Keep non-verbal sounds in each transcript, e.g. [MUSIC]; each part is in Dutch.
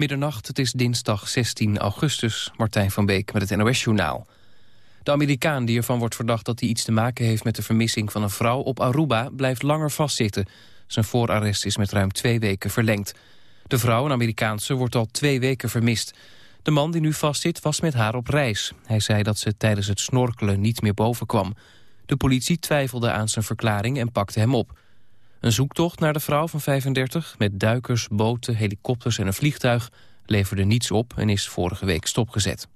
Middernacht, het is dinsdag 16 augustus. Martijn van Beek met het NOS-journaal. De Amerikaan die ervan wordt verdacht dat hij iets te maken heeft... met de vermissing van een vrouw op Aruba blijft langer vastzitten. Zijn voorarrest is met ruim twee weken verlengd. De vrouw, een Amerikaanse, wordt al twee weken vermist. De man die nu vastzit was met haar op reis. Hij zei dat ze tijdens het snorkelen niet meer boven kwam. De politie twijfelde aan zijn verklaring en pakte hem op. Een zoektocht naar de vrouw van 35 met duikers, boten, helikopters en een vliegtuig leverde niets op en is vorige week stopgezet.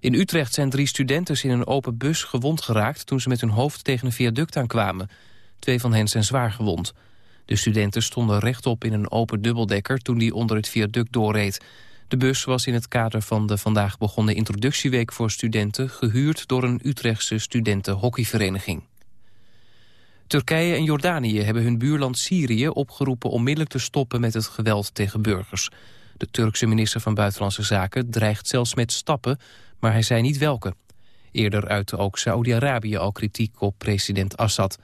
In Utrecht zijn drie studenten in een open bus gewond geraakt toen ze met hun hoofd tegen een viaduct aankwamen. Twee van hen zijn zwaar gewond. De studenten stonden rechtop in een open dubbeldekker toen die onder het viaduct doorreed. De bus was in het kader van de vandaag begonnen introductieweek voor studenten... gehuurd door een Utrechtse studentenhockeyvereniging. Turkije en Jordanië hebben hun buurland Syrië opgeroepen onmiddellijk te stoppen met het geweld tegen burgers. De Turkse minister van Buitenlandse Zaken dreigt zelfs met stappen, maar hij zei niet welke. Eerder uitte ook Saoedi-Arabië al kritiek op president Assad.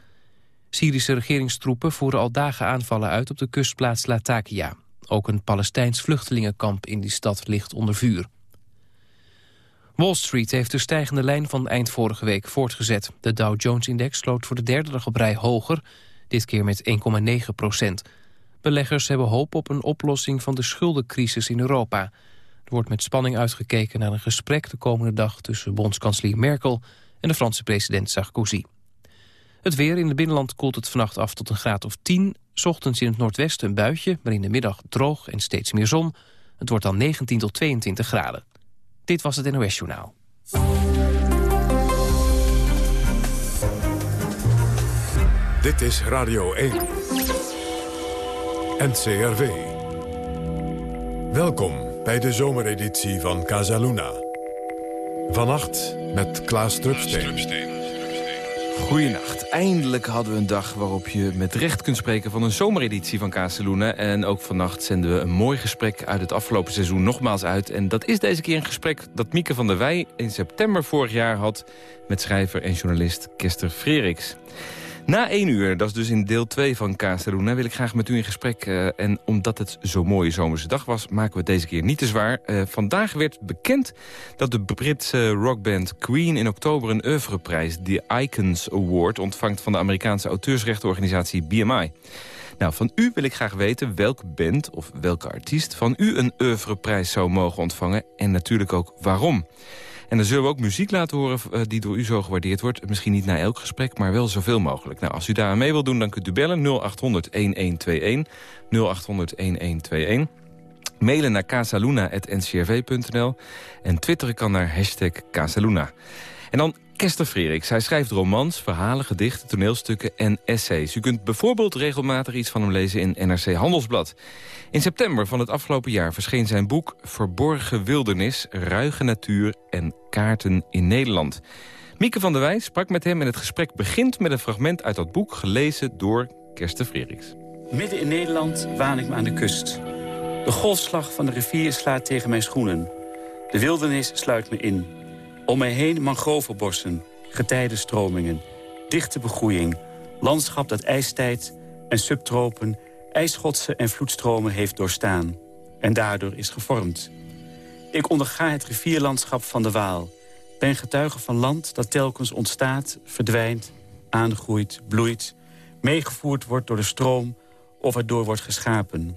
Syrische regeringstroepen voeren al dagen aanvallen uit op de kustplaats Latakia. Ook een Palestijns vluchtelingenkamp in die stad ligt onder vuur. Wall Street heeft de stijgende lijn van eind vorige week voortgezet. De Dow Jones-index sloot voor de derde dag op rij hoger, dit keer met 1,9 procent. Beleggers hebben hoop op een oplossing van de schuldencrisis in Europa. Er wordt met spanning uitgekeken naar een gesprek de komende dag... tussen bondskanselier Merkel en de Franse president Sarkozy. Het weer in het binnenland koelt het vannacht af tot een graad of 10. Ochtends in het noordwesten een buitje, maar in de middag droog en steeds meer zon. Het wordt dan 19 tot 22 graden. Dit was het NOS Journaal. Dit is Radio 1. NCRV. Welkom bij de zomereditie van Casaluna. Vannacht met Klaas Drupsteen. Goedenacht. Eindelijk hadden we een dag waarop je met recht kunt spreken van een zomereditie van Casaluna. En ook vannacht zenden we een mooi gesprek uit het afgelopen seizoen nogmaals uit. En dat is deze keer een gesprek dat Mieke van der Wij in september vorig jaar had... met schrijver en journalist Kester Freriks. Na één uur, dat is dus in deel 2 van Casaluna, wil ik graag met u in gesprek. Uh, en omdat het zo'n mooie zomerse dag was, maken we het deze keer niet te zwaar. Uh, vandaag werd bekend dat de Britse rockband Queen... in oktober een oeuvreprijs, de Icons Award... ontvangt van de Amerikaanse auteursrechtenorganisatie BMI. Nou, van u wil ik graag weten welke band of welke artiest... van u een oeuvreprijs zou mogen ontvangen en natuurlijk ook waarom. En dan zullen we ook muziek laten horen uh, die door u zo gewaardeerd wordt. Misschien niet na elk gesprek, maar wel zoveel mogelijk. Nou, als u daar aan mee wilt doen, dan kunt u bellen 0800-1121. 0800-1121. Mailen naar casaluna.ncrv.nl. En twitteren kan naar hashtag Casaluna. En dan Kester Freriks. Hij schrijft romans, verhalen, gedichten, toneelstukken en essays. U kunt bijvoorbeeld regelmatig iets van hem lezen in NRC Handelsblad. In september van het afgelopen jaar verscheen zijn boek... Verborgen Wildernis, Ruige Natuur en Kaarten in Nederland. Mieke van der Wijs sprak met hem en het gesprek begint met een fragment uit dat boek... gelezen door Kersten Freriks. Midden in Nederland waan ik me aan de kust. De golfslag van de rivier slaat tegen mijn schoenen. De wildernis sluit me in. Om mij heen mangrovenbossen, getijdenstromingen, dichte begroeiing... landschap dat ijstijd en subtropen ijsschotsen en vloedstromen heeft doorstaan en daardoor is gevormd. Ik onderga het rivierlandschap van de Waal. Ben getuige van land dat telkens ontstaat, verdwijnt, aangroeit, bloeit... meegevoerd wordt door de stroom of erdoor wordt geschapen.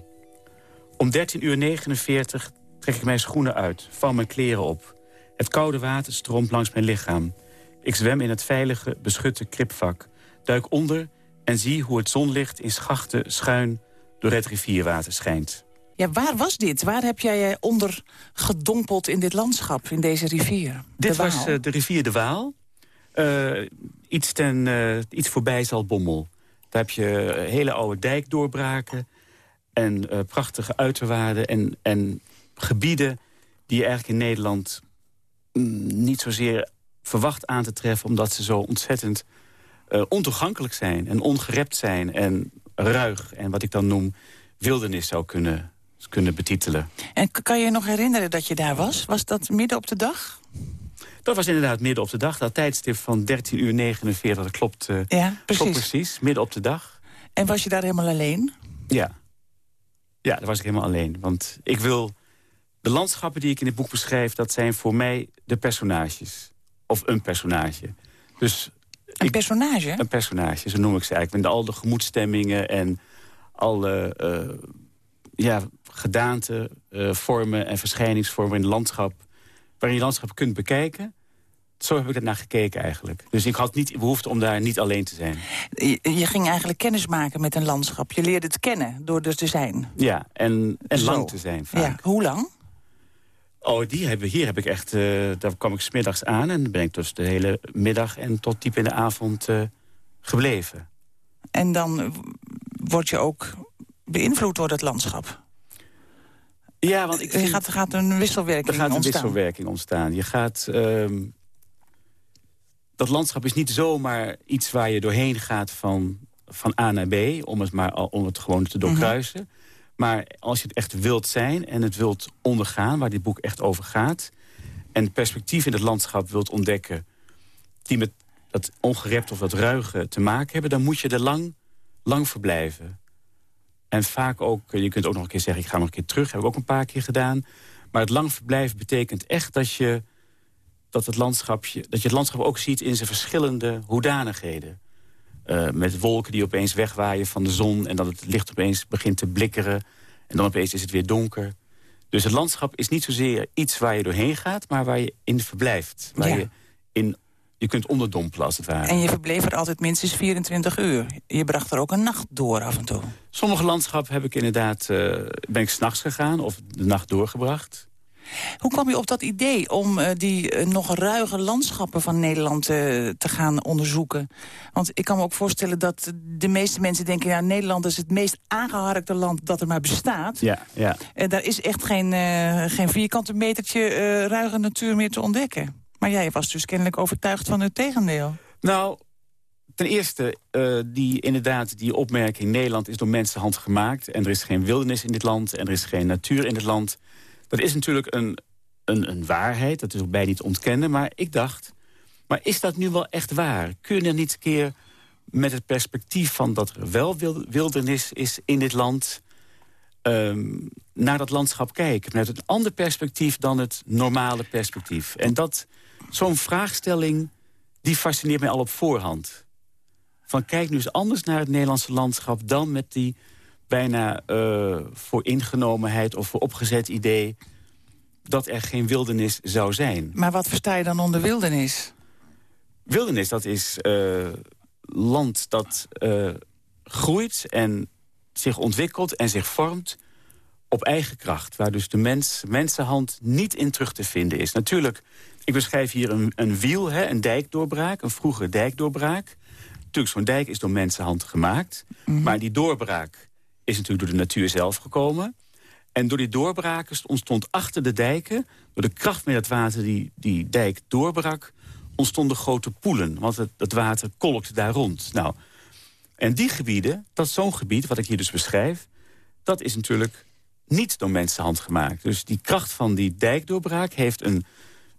Om 13.49 uur trek ik mijn schoenen uit, val mijn kleren op. Het koude water stroomt langs mijn lichaam. Ik zwem in het veilige, beschutte kripvak. Duik onder en zie hoe het zonlicht in schachten schuin door het rivierwater schijnt. Ja, waar was dit? Waar heb jij je onder gedompeld in dit landschap, in deze rivier? Dit was uh, de rivier de Waal. Uh, iets, ten, uh, iets voorbij Zalbommel. Daar heb je hele oude dijkdoorbraken... en prachtige uiterwaarden en, en gebieden... die je eigenlijk in Nederland niet zozeer verwacht aan te treffen... omdat ze zo ontzettend ontoegankelijk zijn en ongerept zijn... en ruig en wat ik dan noem wildernis zou kunnen, kunnen betitelen. En kan je je nog herinneren dat je daar was? Was dat midden op de dag? Dat was inderdaad midden op de dag. Dat tijdstip van 13 uur 49, dat klopt, uh, ja, precies. klopt precies. Midden op de dag. En was je daar helemaal alleen? Ja. Ja, daar was ik helemaal alleen. Want ik wil... De landschappen die ik in dit boek beschrijf... dat zijn voor mij de personages. Of een personage. Dus een personage? Een personage, zo noem ik ze eigenlijk. Met al de gemoedstemmingen en alle uh, ja, gedaante, uh, vormen en verschijningsvormen in het landschap... waarin je landschap kunt bekijken zo heb ik er naar gekeken eigenlijk. Dus ik had niet behoefte om daar niet alleen te zijn. Je, ging eigenlijk kennis maken met een landschap. Je leerde het kennen door er te zijn. Ja, en, en lang te zijn vaak. Ja. Hoe lang? Oh, die hebben, hier heb ik echt... Uh, daar kwam ik smiddags aan en ben ik dus de hele middag... en tot diep in de avond uh, gebleven. En dan word je ook beïnvloed door het landschap? Ja, want ik er gaat, gaat een wisselwerking ontstaan. Er gaat een wisselwerking ontstaan. Je gaat... Uh, dat landschap is niet zomaar iets waar je doorheen gaat van, van A naar B... om het, maar, om het gewoon te doorkruisen... Mm maar als je het echt wilt zijn en het wilt ondergaan... waar dit boek echt over gaat... en perspectief in het landschap wilt ontdekken... die met dat ongerept of dat ruige te maken hebben... dan moet je er lang, lang verblijven. En vaak ook, je kunt ook nog een keer zeggen... ik ga nog een keer terug, heb ik ook een paar keer gedaan. Maar het lang verblijven betekent echt dat je, dat het, landschapje, dat je het landschap ook ziet... in zijn verschillende hoedanigheden. Uh, met wolken die opeens wegwaaien van de zon... en dat het licht opeens begint te blikkeren. En dan opeens is het weer donker. Dus het landschap is niet zozeer iets waar je doorheen gaat... maar waar je in verblijft. Waar je, in, je kunt onderdompelen, als het ware. En je verbleef er altijd minstens 24 uur. Je bracht er ook een nacht door af en toe. Sommige landschappen heb ik inderdaad... Uh, ben ik s'nachts gegaan of de nacht doorgebracht. Hoe kwam je op dat idee om uh, die uh, nog ruige landschappen van Nederland uh, te gaan onderzoeken? Want ik kan me ook voorstellen dat de meeste mensen denken... ja, Nederland is het meest aangeharkte land dat er maar bestaat. Ja, ja. En daar is echt geen, geen vierkante metertje ruige natuur meer te ontdekken. Maar jij was dus kennelijk overtuigd van het tegendeel. Nou, ten eerste, die, inderdaad, die opmerking... Nederland is door mensenhand gemaakt... en er is geen wildernis in dit land... en er is geen natuur in dit land... Dat is natuurlijk een, een, een waarheid, dat is ook bij niet ontkennen. Maar ik dacht, maar is dat nu wel echt waar? Kun je niet een keer met het perspectief van dat er wel wildernis is in dit land... Ehm, naar dat landschap kijken. Met een ander perspectief dan het normale perspectief. En dat zo'n vraagstelling, die fascineert mij al op voorhand. Van kijk nu eens anders naar het Nederlandse landschap... dan met die bijna uh, voor ingenomenheid of voor opgezet idee... dat er geen wildernis zou zijn. Maar wat versta je dan onder wildernis? Wildernis, dat is uh, land dat uh, groeit en zich ontwikkelt en zich vormt op eigen kracht. Waar dus de mens, mensenhand niet in terug te vinden is. Natuurlijk, ik beschrijf hier een, een wiel, hè, een dijkdoorbraak, een vroege dijkdoorbraak. Natuurlijk, zo'n dijk is door mensenhand gemaakt. Mhm. Maar die doorbraak is natuurlijk door de natuur zelf gekomen. En door die doorbraken ontstond achter de dijken... door de kracht met het water die die dijk doorbrak... ontstonden grote poelen, want het, het water kolkte daar rond. Nou, en die gebieden, dat zo'n gebied, wat ik hier dus beschrijf... dat is natuurlijk niet door mensenhand gemaakt. Dus die kracht van die dijkdoorbraak heeft een,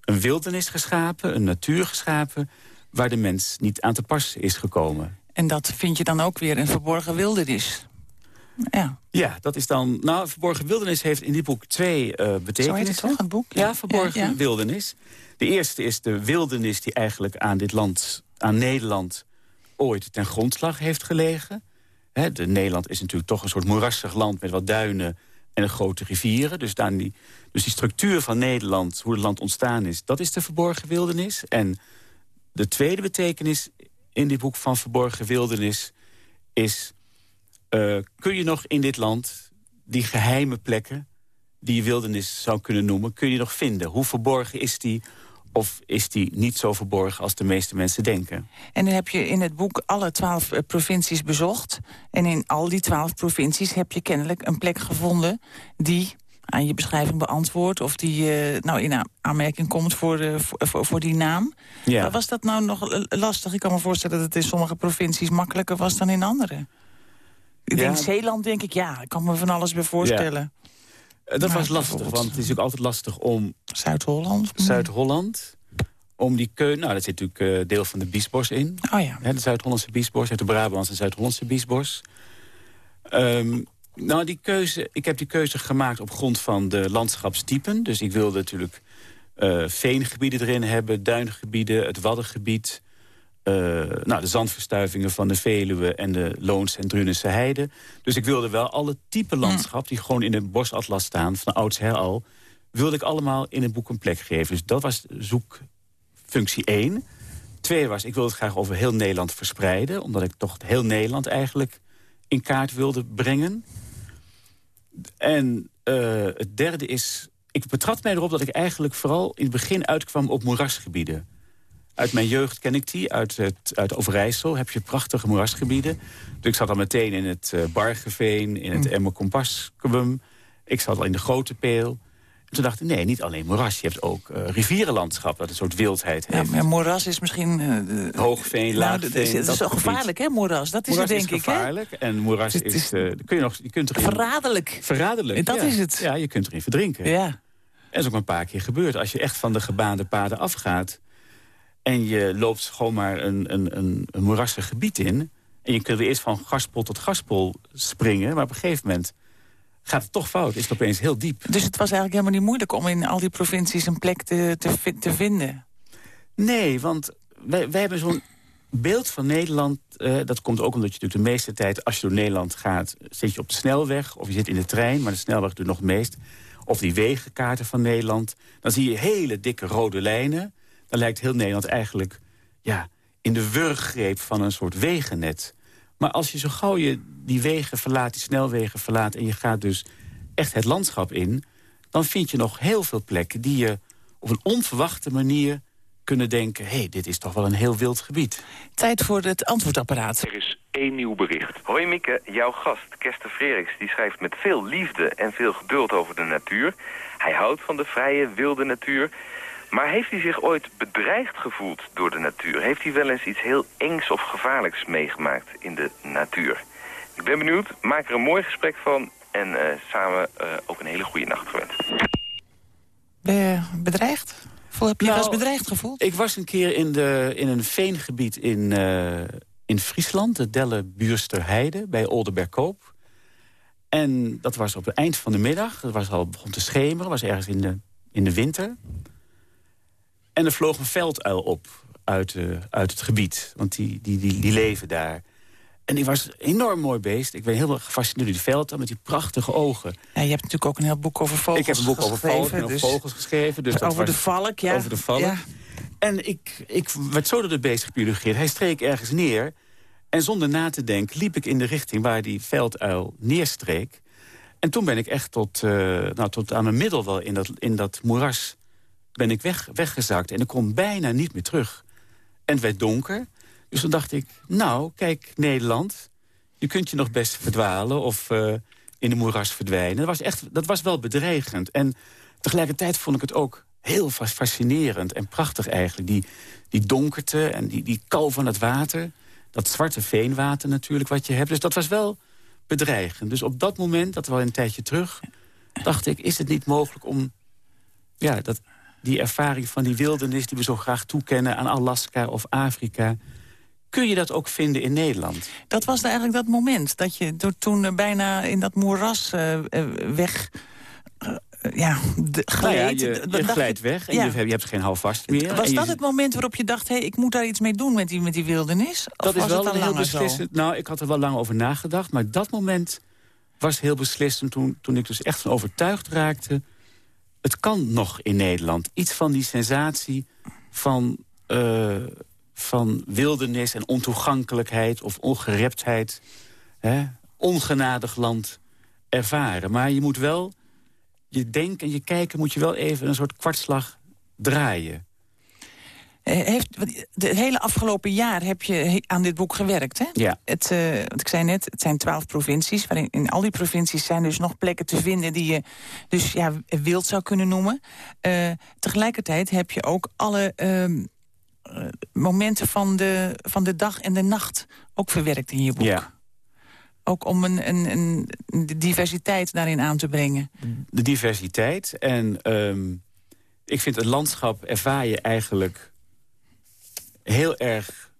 een wildernis geschapen... een natuur geschapen, waar de mens niet aan te pas is gekomen. En dat vind je dan ook weer een verborgen wildernis? Ja. ja, dat is dan... Nou, Verborgen Wildernis heeft in dit boek twee uh, betekenissen. Zo heet het toch, het boek? Ja, Verborgen Wildernis. De eerste is de wildernis die eigenlijk aan dit land, aan Nederland... ooit ten grondslag heeft gelegen. de Nederland is natuurlijk toch een soort moerassig land... met wat duinen en grote rivieren. Dus, dan die, dus die structuur van Nederland, hoe het land ontstaan is... dat is de verborgen wildernis. En de tweede betekenis in dit boek van verborgen wildernis... is uh, kun je nog in dit land die geheime plekken... die je wildernis zou kunnen noemen, kun je nog vinden? Hoe verborgen is die of is die niet zo verborgen als de meeste mensen denken? En dan heb je in het boek alle twaalf eh, provincies bezocht. En in al die twaalf provincies heb je kennelijk een plek gevonden... die aan je beschrijving beantwoordt... of die uh, nou in aanmerking komt voor, uh, voor, voor, die naam. Ja. Was dat nou nog lastig? Ik kan me voorstellen dat het in sommige provincies makkelijker was dan in andere. Ik denk Zeeland, denk ik, ja, ik kan me van alles bij voorstellen. Eh, dat was lastig, want het is ook altijd lastig om... Zuid-Holland? Zuid-Holland. Om die keuze, nou, dat zit natuurlijk uh, deel van de Biesbos in. Oh ja. de Zuid-Hollandse Biesbos, de Brabantse en Zuid-Hollandse Biesbos. Um, Nou, die keuze, ik heb die keuze gemaakt op grond van de landschapstypen. Dus ik wilde natuurlijk uh, veengebieden erin hebben, duingebieden, het Waddengebied... Uh, nou, de zandverstuivingen van de Veluwe en de Loons- en Drunense heide. Dus ik wilde wel alle type landschap die gewoon in de bosatlas staan... van oudsher al, wilde ik allemaal in een boek een plek geven. Dus dat was zoekfunctie 1. Twee was, ik wilde het graag over heel Nederland verspreiden... omdat ik toch heel Nederland eigenlijk in kaart wilde brengen. En uh, het derde is... Ik betrad mij erop dat ik eigenlijk vooral in het begin uitkwam op moerasgebieden. Uit mijn jeugd ken ik die. Uit, het, uit Overijssel heb je prachtige moerasgebieden. Dus ik zat al meteen in het uh, Bargeveen, in het mm. Emmer Compascum. Ik zat al in de Grote Peel toen dacht ik, nee, niet alleen moeras. Je hebt ook uh, rivierenlandschap, dat een soort wildheid heeft. Ja, maar moeras is misschien... Uh, Hoogveen, nou, laagveen. dat is zo gevaarlijk, hè, moeras? Dat is het, denk is gevaarlijk. En moeras is... Uh, kun je, nog, je kunt erin, verraderlijk. Verraderlijk, Dat is het. Ja, je kunt erin verdrinken. Ja. En dat is ook een paar keer gebeurd. Als je echt van de gebaande paden afgaat... en je loopt gewoon maar een, een, een, een moerassig gebied in... en je kunt weer eerst van gaspol tot gaspol springen... maar op een gegeven moment gaat het toch fout. Is het opeens heel diep. Dus het was eigenlijk helemaal niet moeilijk om in al die provincies een plek te, te, te vinden? Nee, want wij, wij hebben zo'n beeld van Nederland... Uh, dat komt ook omdat je natuurlijk de meeste tijd... als je door Nederland gaat, zit je op de snelweg... of je zit in de trein, maar de snelweg doet nog het meest... of die wegenkaarten van Nederland. Dan zie je hele dikke rode lijnen. Dan lijkt heel Nederland eigenlijk ja, in de wurggreep van een soort wegennet. Maar als je zo gauw je die wegen verlaat, die snelwegen verlaat... en je gaat dus echt het landschap in... dan vind je nog heel veel plekken die je op een onverwachte manier kunnen denken... hé, hey, dit is toch wel een heel wild gebied. Tijd voor het antwoordapparaat. Er is één nieuw bericht. Hoi Mieke, jouw gast, Kester Freriks, die schrijft met veel liefde en veel geduld over de natuur. Hij houdt van de vrije, wilde natuur... Maar heeft hij zich ooit bedreigd gevoeld door de natuur? Heeft hij wel eens iets heel engs of gevaarlijks meegemaakt in de natuur? Ik ben benieuwd, maak er een mooi gesprek van en uh, samen uh, ook een hele goede nacht gewenst. Ben je bedreigd? Voel, heb je nou, wel eens bedreigd gevoeld? Ik was een keer in, de, in een veengebied in, uh, in Friesland, de Delle Buursterheide, bij Oldenbergkoop. En dat was op het eind van de middag, het was al begon te schemeren, was ergens in de, in de winter. En er vloog een velduil op uit, uh, uit het gebied. Want die, die, die, die leven daar. En die was een enorm mooi beest. Ik ben heel gefascineerd door die velduil met die prachtige ogen. Ja, je hebt natuurlijk ook een heel boek over vogels Ik heb een boek over vogels, dus... vogels geschreven. Dus over de valk, ja. Over de valk. Ja. En ik, ik werd zo door de beest gebiologeerd. Hij streek ergens neer. En zonder na te denken liep ik in de richting waar die velduil neerstreek. En toen ben ik echt tot, uh, nou, tot aan mijn middel wel in dat, in dat moeras ben ik weg, weggezakt. En ik kon bijna niet meer terug. En het werd donker. Dus toen dacht ik, nou, kijk, Nederland... je kunt je nog best verdwalen of uh, in de moeras verdwijnen. Dat was, echt, dat was wel bedreigend. En tegelijkertijd vond ik het ook heel fascinerend en prachtig eigenlijk. Die, die donkerte en die, die kal van het water. Dat zwarte veenwater natuurlijk wat je hebt. Dus dat was wel bedreigend. Dus op dat moment, dat was een tijdje terug... dacht ik, is het niet mogelijk om ja, dat die ervaring van die wildernis... die we zo graag toekennen aan Alaska of Afrika... kun je dat ook vinden in Nederland? Dat was eigenlijk dat moment, dat je toen bijna in dat moeras uh, weg... Uh, ja, glijdt. Nou ja, je, je glijdt weg en ja. je, je, hebt geen houvast meer. Was dat het moment waarop je dacht... hé, hey, ik moet daar iets mee doen met die, met die wildernis? Of dat was is wel een heel beslissend... Nou, ik had er wel lang over nagedacht. Maar dat moment was heel beslissend toen, toen ik dus echt van overtuigd raakte het kan nog in Nederland. Iets van die sensatie van, uh, van wildernis en ontoegankelijkheid... of ongereptheid, hè, ongenadig land ervaren. Maar je moet wel, je denken en je kijken... moet je wel even een soort kwartslag draaien. Eh, heeft, het hele afgelopen jaar heb je aan dit boek gewerkt, hè? Ja. Het, uh, want ik zei net, het zijn twaalf provincies. Waarin in al die provincies zijn dus nog plekken te vinden... die je dus ja, wild zou kunnen noemen. Uh, tegelijkertijd heb je ook alle uh, momenten van de, van de dag en de nacht... ook verwerkt in je boek. Ja. Ook om een, een, een diversiteit daarin aan te brengen. De diversiteit en... Um, ik vind het landschap ervaar je eigenlijk heel erg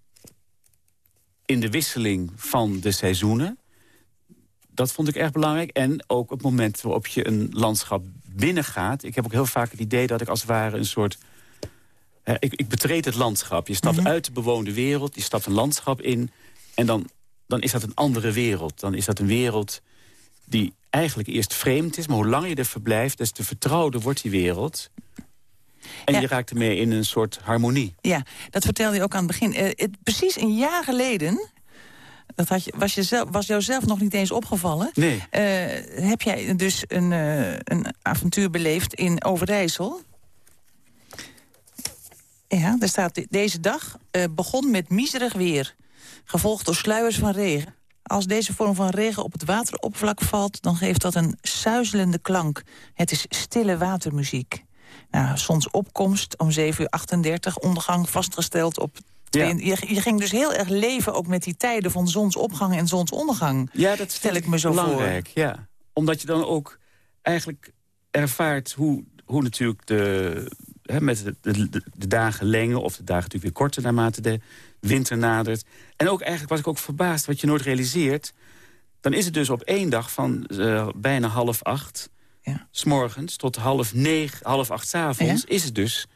in de wisseling van de seizoenen. dat vond ik erg belangrijk. En ook het moment waarop je een landschap binnengaat. Ik heb ook heel vaak het idee dat ik als het ware een soort... ik, ik betreed het landschap. Je stapt mhm. uit de bewoonde wereld, je stapt een landschap in... en dan, dan is dat een andere wereld. Dan is dat een wereld die eigenlijk eerst vreemd is... maar hoe langer je er verblijft, des te vertrouwder wordt die wereld... En je raakt ermee in een soort harmonie. Ja, dat vertelde je ook aan het begin. Uh, het, precies een jaar geleden dat had je, was, je zelf, was jou zelf nog niet eens opgevallen. Nee. Uh, heb jij dus een, uh, een avontuur beleefd in Overijssel? Ja, daar staat deze dag begon met miserig weer. Gevolgd door sluiers van regen. Als deze vorm van regen op het wateroppervlak valt... dan geeft dat een suizelende klank. Het is stille watermuziek. Nou, zonsopkomst om 7 uur 38, ondergang vastgesteld op ja. Je, je, ging dus heel erg leven ook met die tijden van zonsopgang en zonsondergang. Ja, dat stel ik me zo belangrijk, voor. Ja, omdat je dan ook eigenlijk ervaart hoe, hoe natuurlijk de, hè, met de, de, de, dagen lengen... of de dagen natuurlijk weer korter naarmate de winter nadert. En ook eigenlijk was ik ook verbaasd wat je nooit realiseert... dan is het dus op één dag van uh, bijna half acht... Ja. S morgens tot half negen, half acht s avonds... is het dus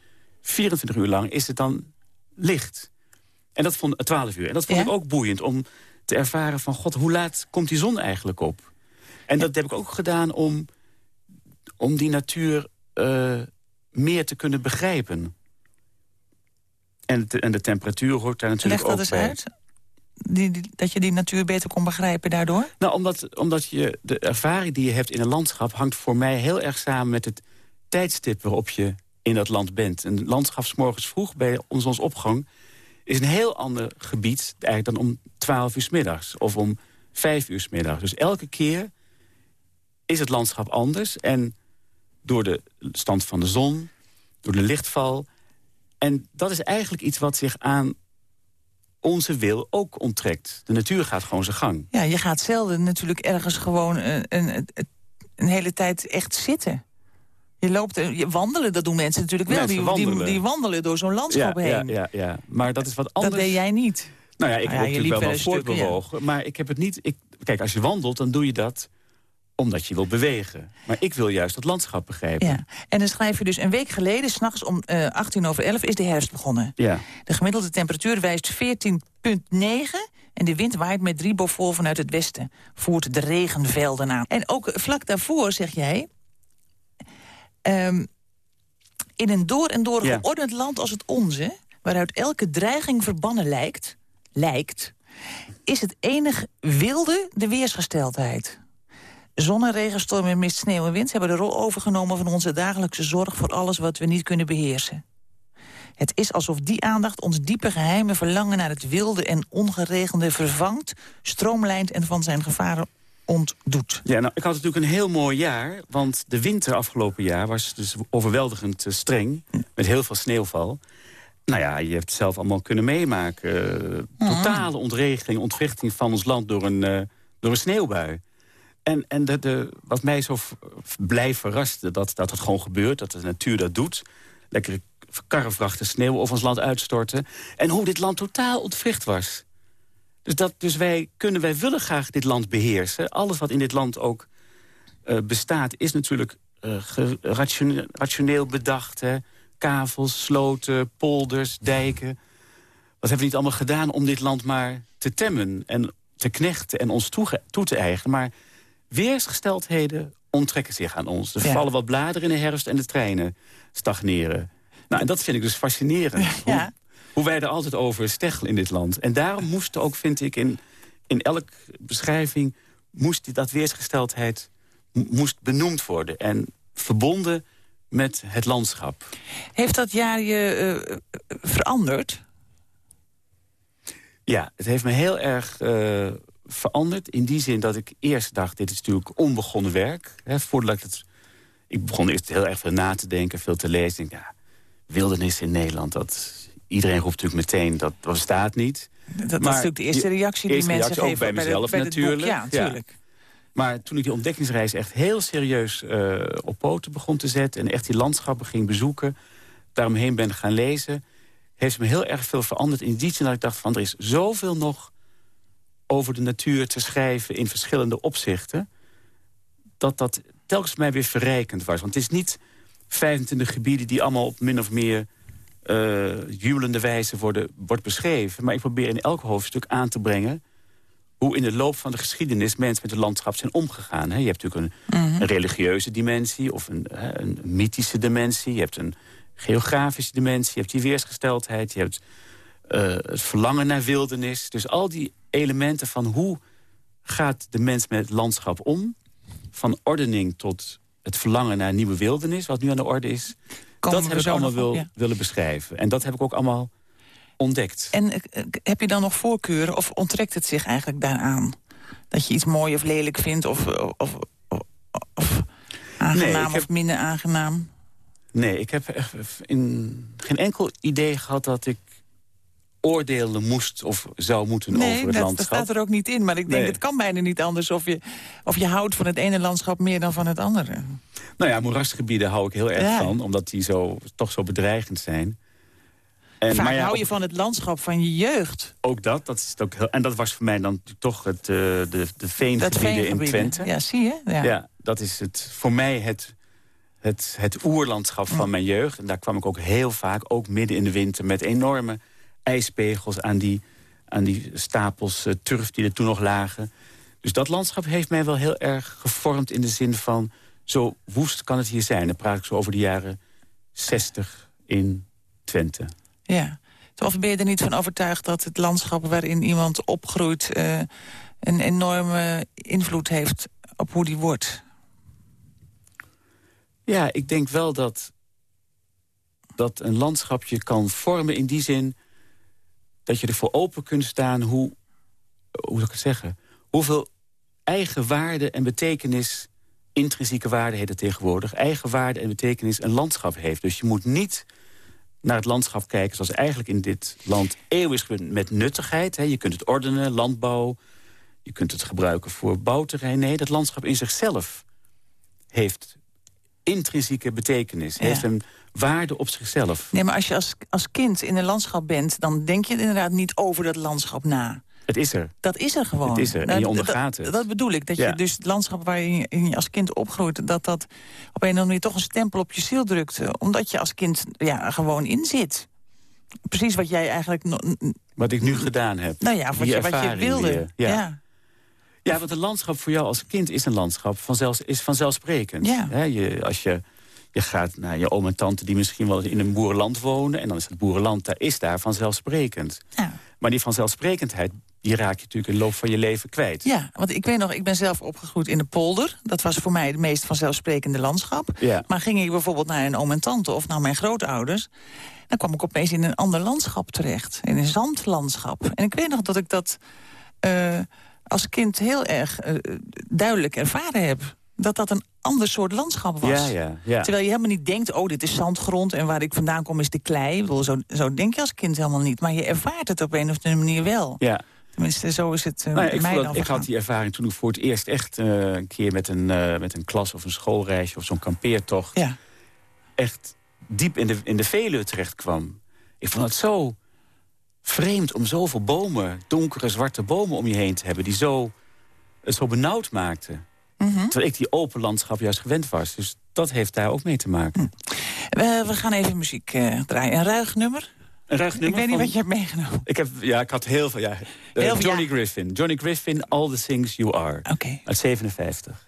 24 uur lang is het dan licht. En dat vond 12 uur. En dat vond ik ook boeiend om te ervaren van... god, hoe laat komt die zon eigenlijk op? En dat heb ik ook gedaan om, om die natuur uh, meer te kunnen begrijpen. En, de, en de temperatuur hoort daar natuurlijk Leg dat ook bij. Uit. Dat je die natuur beter kon begrijpen daardoor? Nou, omdat, omdat je de ervaring die je hebt in een landschap... hangt voor mij heel erg samen met het tijdstip waarop je in dat land bent. Een landschap s morgens vroeg bij zonsopgang is een heel ander gebied eigenlijk dan om 12 uur middags of om 5 uur middags. Dus elke keer is het landschap anders. En door de stand van de zon, door de lichtval. En dat is eigenlijk iets wat zich aan onze wil ook onttrekt. De natuur gaat gewoon zijn gang. Ja, je gaat zelden natuurlijk ergens gewoon een, een, een hele tijd echt zitten. Je loopt, je wandelen, dat doen mensen natuurlijk wel. Die wandelen. Die, die, wandelen door zo'n landschap ja, heen. Ja, ja, ja, maar dat is wat anders. Dat deed jij niet. Nou ja, ik nou heb natuurlijk wel wat voortbewogen. Maar ik heb het niet... Ik, kijk, als je wandelt, dan doe je dat omdat je wil bewegen. Maar ik wil juist het landschap begrijpen. Ja. En dan schrijf je dus een week geleden, s'nachts om uh, eh, 18 over 11, is de herfst begonnen. Ja. De gemiddelde temperatuur wijst 14,9 en de wind waait met 3 boven vanuit het westen. Voert de regenvelden aan. En ook vlak daarvoor, zeg jij, Um, in een door en door geordend land als het onze... waaruit elke dreiging verbannen lijkt, lijkt... is het enig wilde de weersgesteldheid. Zonne, regen, storm, mist, sneeuw en wind... hebben de rol overgenomen van onze dagelijkse zorg... voor alles wat we niet kunnen beheersen. Het is alsof die aandacht ons diepe geheime verlangen... naar het wilde en ongeregelde vervangt, stroomlijnt... en van zijn gevaren ontdoet. Ja, nou, ik had natuurlijk een heel mooi jaar. Want de winter afgelopen jaar was dus overweldigend eh, streng. Met heel veel sneeuwval. Nou ja, je hebt het zelf allemaal kunnen meemaken. Mhm. Totale ontregeling, ontwrichting van ons land door een, uh, door een sneeuwbui. En, en de, wat mij zo blij verraste, dat, dat het gewoon gebeurt. Dat de natuur dat doet. Lekkere karrevrachten sneeuw over ons land uitstorten. En hoe dit land totaal ontwricht was. Dus, dat, dus wij, kunnen, wij willen graag dit land beheersen. Alles wat in dit land ook uh, bestaat is natuurlijk uh, rationeel, rationeel bedacht. Hè? Kavels, sloten, polders, dijken. Wat hebben we niet allemaal gedaan om dit land maar te temmen... en te knechten en ons toe, toe te eigenen. Maar weersgesteldheden onttrekken zich aan ons. Er vallen wat bladeren in de herfst en de treinen stagneren. Nou, en dat vind ik dus fascinerend. Ja hoe wij er altijd over steggelen in dit land. En daarom moest ook, vind ik, in, in elke beschrijving... moest dat weersgesteldheid moest benoemd worden. En verbonden met het landschap. Heeft dat jaar je uh, veranderd? Ja, het heeft me heel erg uh, veranderd. In die zin dat ik eerst dacht, dit is natuurlijk onbegonnen werk. Hè, voordat ik het... Ik begon eerst heel erg veel na te denken, veel te lezen. Ik ja, wildernis in Nederland, dat iedereen roept natuurlijk meteen dat bestaat niet. Dat, is natuurlijk de eerste reactie die mensen geven. Ook bij mezelf bij natuurlijk. ja, natuurlijk. Maar toen ik die ontdekkingsreis echt heel serieus uh, op poten begon te zetten... en echt die landschappen ging bezoeken, daaromheen ben gaan lezen... heeft me heel erg veel veranderd in die zin dat ik dacht van... er is zoveel nog over de natuur te schrijven in verschillende opzichten... dat dat telkens mij weer verrijkend was. Want het is niet 25 gebieden die allemaal op min of meer uh, jubelende wijze worden, wordt beschreven. Maar ik probeer in elk hoofdstuk aan te brengen hoe in de loop van de geschiedenis mensen met het landschap zijn omgegaan. Je hebt natuurlijk een, mhm. een religieuze dimensie of een, een, mythische dimensie. Je hebt een geografische dimensie, je hebt die weersgesteldheid... je hebt het verlangen naar wildernis. Dus al die elementen van hoe gaat de mens met het landschap om... van ordening tot het verlangen naar nieuwe wildernis, wat nu aan de orde is... dat heb ik allemaal wil, willen beschrijven. En dat heb ik ook allemaal ontdekt. En eh, eh, heb je dan nog voorkeuren of onttrekt het zich eigenlijk daaraan? Dat je iets mooi of lelijk vindt of, of, of, aangenaam of minder aangenaam? Nee, ik heb echt in geen enkel idee gehad dat ik oordelen moest of zou moeten over het dat, landschap. dat staat er ook niet in. Maar ik denk, het kan bijna niet anders of je, of je houdt van het ene landschap meer dan van het andere. Nou ja, moerasgebieden hou ik heel erg van, omdat die zo, toch zo bedreigend zijn. En, Vaak maar ja, hou je van het landschap van je jeugd. Ook dat, dat is ook heel, en dat was voor mij dan toch het, uh, de, de veengebieden in Twente. Ja, zie je? Ja. ja, dat is het, voor mij het, het, het oerlandschap van mijn jeugd. En daar kwam ik ook heel vaak, ook midden in de winter... met enorme ijspegels aan die, aan die stapels uh, turf die er toen nog lagen. Dus dat landschap heeft mij wel heel erg gevormd in de zin van... zo woest kan het hier zijn. Dan praat ik zo over de jaren 60 in Twente. Ja. Of ben je er niet van overtuigd dat het landschap waarin iemand opgroeit... Uh, een enorme invloed heeft op hoe die wordt? Ja, ik denk wel dat, dat een landschapje kan vormen in die zin... dat je ervoor open kunt staan hoe, hoe zou ik het zeggen... hoeveel eigen waarde en betekenis, intrinsieke waarde heet het tegenwoordig... eigen waarde en betekenis een landschap heeft. Dus je moet niet naar het landschap kijken zoals eigenlijk in dit land eeuwig is met nuttigheid. Je kunt het ordenen, landbouw, je kunt het gebruiken voor bouwterrein. Nee, dat landschap in zichzelf heeft intrinsieke betekenis. Heeft een waarde op zichzelf. Nee, maar als je als, als kind in een landschap bent... dan denk je inderdaad niet over dat landschap na. Het is er. Dat is er gewoon. Het is er en je nou, ondergaat het. Dat, bedoel ik. Dat je dus het landschap waarin je, als kind opgroeit... dat dat op een of andere manier toch een stempel op je ziel drukt. Omdat je als kind ja, gewoon in zit. Precies wat jij eigenlijk... Wat ik nu gedaan heb. Nou ja, wat, je, wat je wilde. ja. Ja, want een landschap voor jou als kind is een landschap vanzelf, is vanzelfsprekend. Ja. je, als je, je gaat naar je oom en tante die misschien wel in een boerenland wonen... en dan is het boerenland, daar is daar vanzelfsprekend. Ja. Maar die vanzelfsprekendheid die raak je natuurlijk in de loop van je leven kwijt. Ja, want ik weet nog, ik ben zelf opgegroeid in de polder. Dat was voor mij het meest vanzelfsprekende landschap. Ja. Maar ging ik bijvoorbeeld naar een oom en tante of naar mijn grootouders... dan kwam ik opeens in een ander landschap terecht. In een zandlandschap. En ik weet nog dat ik dat... Uh, als kind heel erg uh, duidelijk ervaren heb. Dat dat een ander soort landschap was. Ja, ja, ja. Terwijl je helemaal niet denkt, oh, dit is zandgrond... en waar ik vandaan kom is de klei. Bedoel, zo, zo denk je als kind helemaal niet. Maar je ervaart het op een of andere manier wel. Ja. Tenminste, zo is het uh, nou ik, mij ik had die ervaring toen ik voor het eerst echt uh, een keer... met een, uh, met een klas of een schoolreisje of zo'n kampeertocht... Ja. echt diep in de, in de Veluwe terecht kwam. Ik vond het zo vreemd om zoveel bomen, donkere zwarte bomen om je heen te hebben... die zo, het zo benauwd maakten. Mm -hmm. Terwijl ik die open landschap juist gewend was. Dus dat heeft daar ook mee te maken. Hm. We, we, gaan even muziek uh, draaien. Een ruig nummer? Een ruig nummer? Ik weet niet wat je hebt meegenomen. Ik heb, ja, ik had heel veel, ja. Uh, heel veel Johnny ja. Griffin. Johnny Griffin, All the Things You Are. Oké. Okay. Uit 57.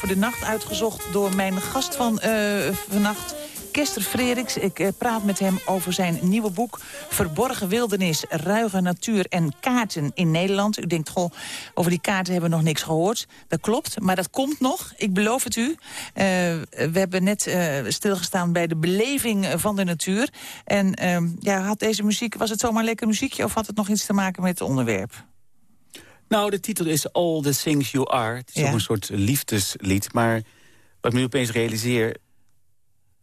Voor de, nacht uitgezocht door mijn gast van uh, vannacht. Kester Frederiks. Ik uh, praat met hem over zijn nieuwe boek... Verborgen wildernis, ruige natuur en kaarten in Nederland. U denkt, goh, over die kaarten hebben we nog niks gehoord. Dat klopt, maar dat komt nog. Ik beloof het u. Uh, we hebben net stilgestaan bij de beleving van de natuur. En ehm, ja, had deze muziek, was het zomaar lekker muziekje... of had het nog iets te maken met het onderwerp? Nou, de titel is All the Things You Are. Het is ook een soort liefdeslied. Maar wat ik me nu opeens realiseer...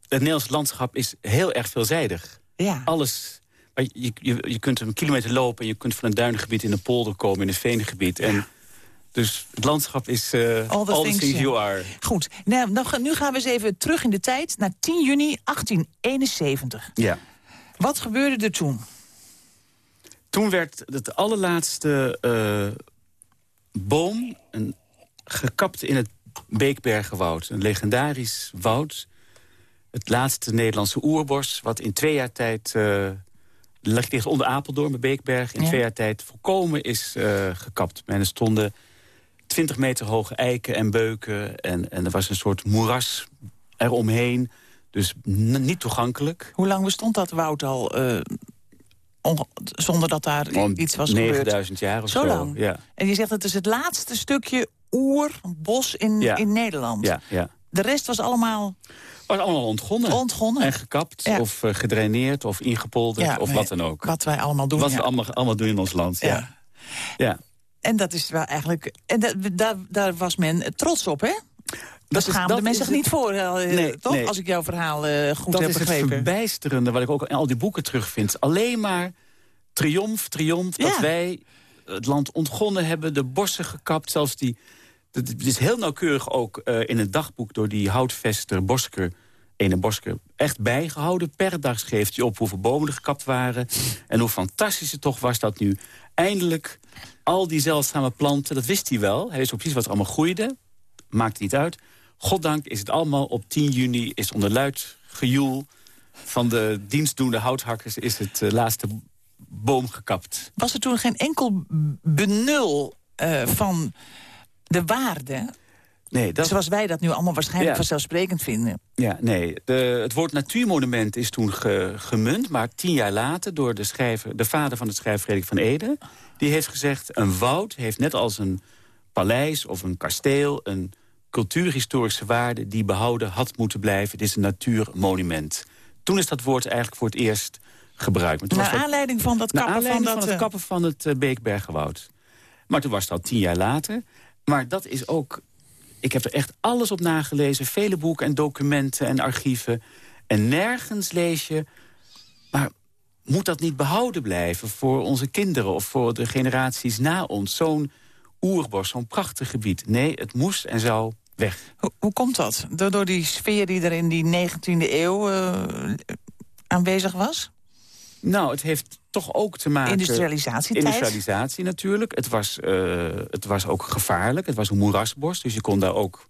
het Nederlands landschap is heel erg veelzijdig. Ja. Alles... Je, je, je kunt een kilometer lopen en je kunt van een duingebied in een polder komen... in een veengebied. En dus het landschap is uh, all the, all things, the things you are. Goed, nou, nu gaan we eens even terug in de tijd... naar 10 juni 1871. Ja. Wat gebeurde er toen? Toen werd het allerlaatste uh, boom een, gekapt in het Beekbergenwoud. Een legendarisch woud. Het laatste Nederlandse oerbos... wat in twee jaar tijd... Uh, ligt onder Apeldoorn, bij Beekberg. In twee jaar tijd volkomen is uh, gekapt. En er stonden 20 meter hoge eiken en beuken. En, en er was een soort moeras eromheen. Dus niet toegankelijk. Hoe lang bestond dat woud al? Uh, zonder dat daar iets was 9000 jaar of zo. Zo lang? Ja. En je zegt het is het laatste stukje oerbos in, in Nederland. Ja, ja. De rest was allemaal... Was allemaal ontgonnen. Ontgonnen. En gekapt, of uh, gedraineerd, of ingepolderd, of wat dan ook. Wat wij allemaal doen, Wat we allemaal, allemaal doen in ons land, ja. ja. En dat is wel eigenlijk... En dat, daar, daar was men trots op, hè? Dat schaamde men zich niet voor, uh, nee, toch? Als ik jouw verhaal uh, goed dat heb begrepen. Dat is het verbijsterende, wat ik ook in al die boeken terugvind. Alleen maar triomf, triomf, dat wij het land ontgonnen hebben... de bossen gekapt, zelfs die... Het is heel nauwkeurig ook uh, in het dagboek door die houtvester Bosker... Ene Bosker, echt bijgehouden. Per dag schreef hij op hoeveel bomen er gekapt waren. En hoe fantastisch het toch was dat nu eindelijk al die zeldzame planten... dat wist hij wel, hij wist precies wat er allemaal groeide. Maakt niet uit goddank is het allemaal op 10 juni... is onder luid gejoel van de dienstdoende houthakkers... is het uh, laatste boom gekapt. Was er toen geen enkel benul uh, van de waarde... Nee, dat... Zoals wij dat nu allemaal waarschijnlijk ja. vanzelfsprekend vinden. Ja, nee. De, het woord natuurmonument is toen ge, gemunt... maar tien jaar later door de, schrijver, de vader van de schrijver Frederik van Ede... die heeft gezegd, een woud heeft net als een paleis of een kasteel... een cultuurhistorische waarde die behouden had moeten blijven. Het is een natuurmonument. Toen is dat woord eigenlijk voor het eerst gebruikt. Naar aanleiding van dat kappen van, dat, van het uh... kappen van het uh, Beekbergenwoud. Maar toen was het al tien jaar later. Maar dat is ook... Ik heb er echt alles op nagelezen. Vele boeken en documenten en archieven. En nergens lees je... Maar moet dat niet behouden blijven voor onze kinderen... of voor de generaties na ons? Zo'n oerbos, zo'n prachtig gebied. Nee, het moest en zou weg. Hoe, hoe komt dat? Door, door, die sfeer die er in die 19e eeuw uh, aanwezig was? Nou, het heeft toch ook te maken... Industrialisatie Industrialisatie natuurlijk. Het was, uh, het was ook gevaarlijk. Het was een moerasbos, dus je kon daar ook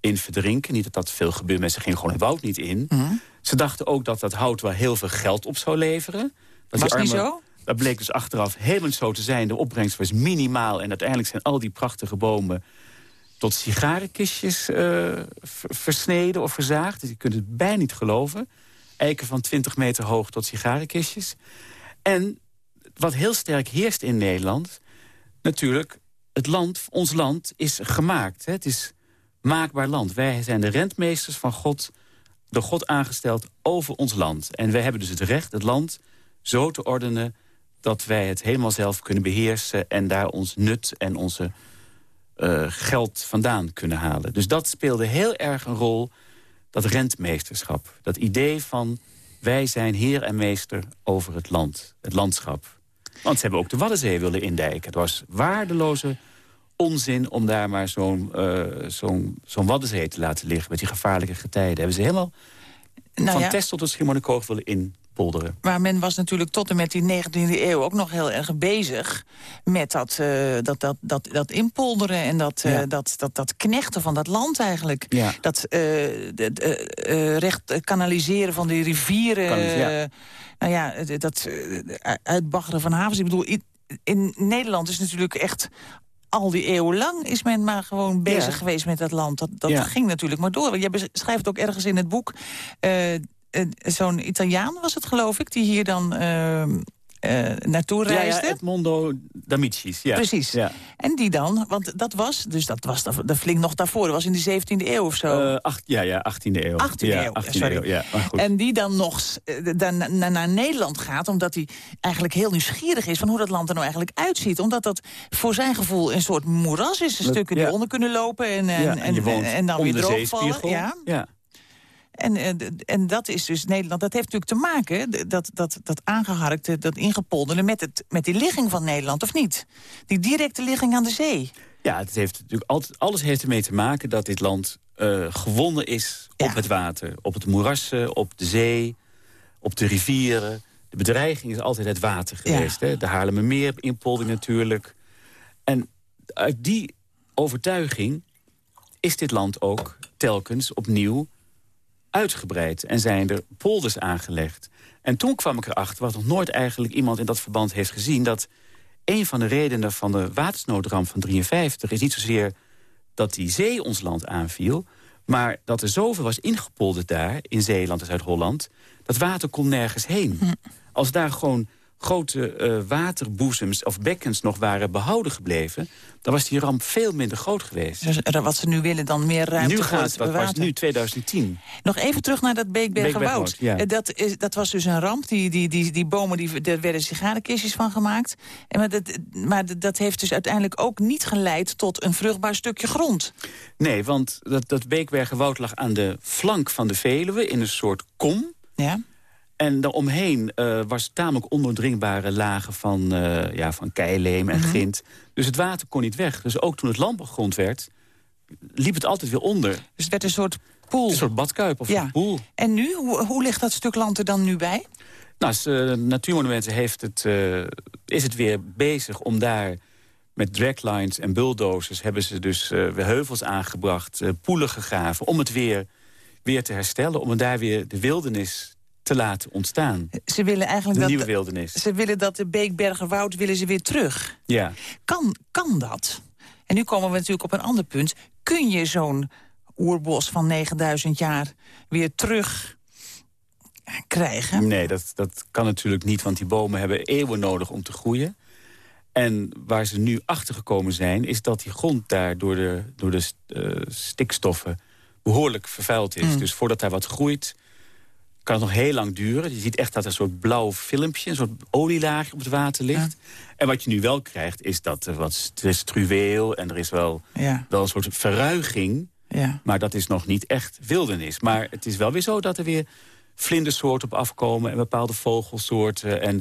in verdrinken. Niet dat dat veel gebeurde, mensen gingen gewoon het woud niet in. Mm -hmm. Ze dachten ook dat dat hout wel heel veel geld op zou leveren. Dat was arme, niet zo? Dat bleek dus achteraf helemaal zo te zijn. De opbrengst was minimaal en uiteindelijk zijn al die prachtige bomen tot sigarenkistjes uh, versneden of verzaagd. Dus je kunt het bijna niet geloven. Eiken van 20 meter hoog tot sigarenkistjes. En wat heel sterk heerst in Nederland... natuurlijk, het land, ons land is gemaakt. Hè? Het is maakbaar land. Wij zijn de rentmeesters van God, door God aangesteld over ons land. En wij hebben dus het recht het land zo te ordenen... dat wij het helemaal zelf kunnen beheersen... en daar ons nut en onze uh, geld vandaan kunnen halen. Dus dat speelde heel erg een rol, dat rentmeesterschap. Dat idee van wij zijn heer en meester over het land, het landschap. Want ze hebben ook de Waddenzee willen indijken. Het was waardeloze onzin om daar maar zo'n uh, Waddenzee te laten liggen... met die gevaarlijke getijden. Hebben ze helemaal nou van ja. Test tot Schiermonnikoog willen in polderen. Maar men was natuurlijk tot en met die 19e eeuw ook nog heel erg bezig... met dat, uh, dat, dat, dat, dat inpolderen en dat, uh, ja. dat, dat, dat knechten van dat land eigenlijk. Ja. Dat uh, recht kanaliseren van die rivieren. Ja. nou ja, dat uitbaggeren van havens. Ik bedoel, in Nederland is natuurlijk echt al die eeuwen lang is men maar gewoon bezig geweest met dat land. Dat, dat ging natuurlijk maar door. Je beschrijft ook ergens in het boek... Uh, Zo'n Italiaan was het, geloof ik, die hier dan uh, naartoe reisde. Ja, ja Edmondo D'Amicis. Ja. Precies. Ja. En die dan, want dat was, dus dat was de flink nog daarvoor. Dat was in de 17e eeuw of zo. Uh, acht, ja, ja, 18e eeuw. 18e ja, eeuw, 18e sorry. Eeuw, ja, maar goed. En die dan nog dan, naar Nederland gaat... omdat hij eigenlijk heel nieuwsgierig is van hoe dat land er nou eigenlijk uitziet. Omdat dat voor zijn gevoel een soort moeras is. Een stukken die onder kunnen lopen en, en, ja, en, en, en dan weer droogvallen. Ja. ja. En, en, en dat is dus Nederland. Dat heeft natuurlijk te maken, dat, dat, dat aangeharkte, dat ingepolderde... Met, het, met die ligging van Nederland, of niet? Die directe ligging aan de zee. Ja, het heeft natuurlijk altijd, alles heeft ermee te maken dat dit land uh, gewonnen is op het water. Op het moerassen, op de zee, op de rivieren. De bedreiging is altijd het water geweest. Ja. Hè? De Haarlemmermeer, inpolding natuurlijk. En uit die overtuiging is dit land ook telkens opnieuw uitgebreid en zijn er polders aangelegd. En toen kwam ik erachter, wat nog nooit eigenlijk iemand in dat verband heeft gezien... dat een van de redenen van de watersnoodramp van 53 is niet zozeer dat die zee ons land aanviel... maar dat er zoveel was ingepolderd daar, in Zeeland en Zuid-Holland... dat water kon nergens heen. Hm. Als daar gewoon grote uh, waterboezems of bekkens nog waren behouden gebleven... dan was die ramp veel minder groot geweest. Dus wat ze nu willen, dan meer ruimte nu gaat, het was nu 2010. Nog even terug naar dat Beekbergenwoud. Ja. Eh, dat, is, dat was dus een ramp. Die, die, die, die bomen, die, daar werden sigarenkistjes van gemaakt. En maar, dat, maar dat heeft dus uiteindelijk ook niet geleid... tot een vruchtbaar stukje grond. Nee, want dat, dat Beekbergenwoud lag aan de flank van de Veluwe... in een soort kom... Ja. En daaromheen uh, was tamelijk ondoordringbare lagen van, uh, ja, van keileem en mm grind. Dus het water kon niet weg. Dus ook toen het landbouwgrond werd, liep het altijd weer onder. Dus het werd een soort poel. Een soort badkuip of ja. een poel. En nu, hoe, hoe ligt dat stuk land er dan nu bij? Nou, uh, Natuurmonumenten heeft het, is het weer bezig om daar met draglines en bulldozers... hebben ze dus weer heuvels aangebracht, poelen gegraven... om het weer, weer te herstellen, om daar weer de wildernis te laten ontstaan. Ze willen eigenlijk de dat, nieuwe wildernis. Ze willen dat de Beekbergenwoud willen ze weer terug. Ja. Kan, kan dat? En nu komen we natuurlijk op een ander punt. Kun je zo'n oerbos van 9000 jaar weer terug krijgen? Nee, dat, dat kan natuurlijk niet, want die bomen hebben eeuwen nodig om te groeien. En waar ze nu achter gekomen zijn, is dat die grond daar door de, door de uh, stikstoffen behoorlijk vervuild is. Mm. Dus voordat daar wat groeit, kan het nog heel lang duren. Je ziet echt dat er een soort blauw filmpje, een soort olielaagje op het water ligt. En wat je nu wel krijgt, is dat er wat er is struweel en er is wel, ja. wel een soort verruiging. Ja. Maar dat is nog niet echt wildernis. Maar het is wel weer zo dat er weer vlindersoorten op afkomen... en bepaalde vogelsoorten. En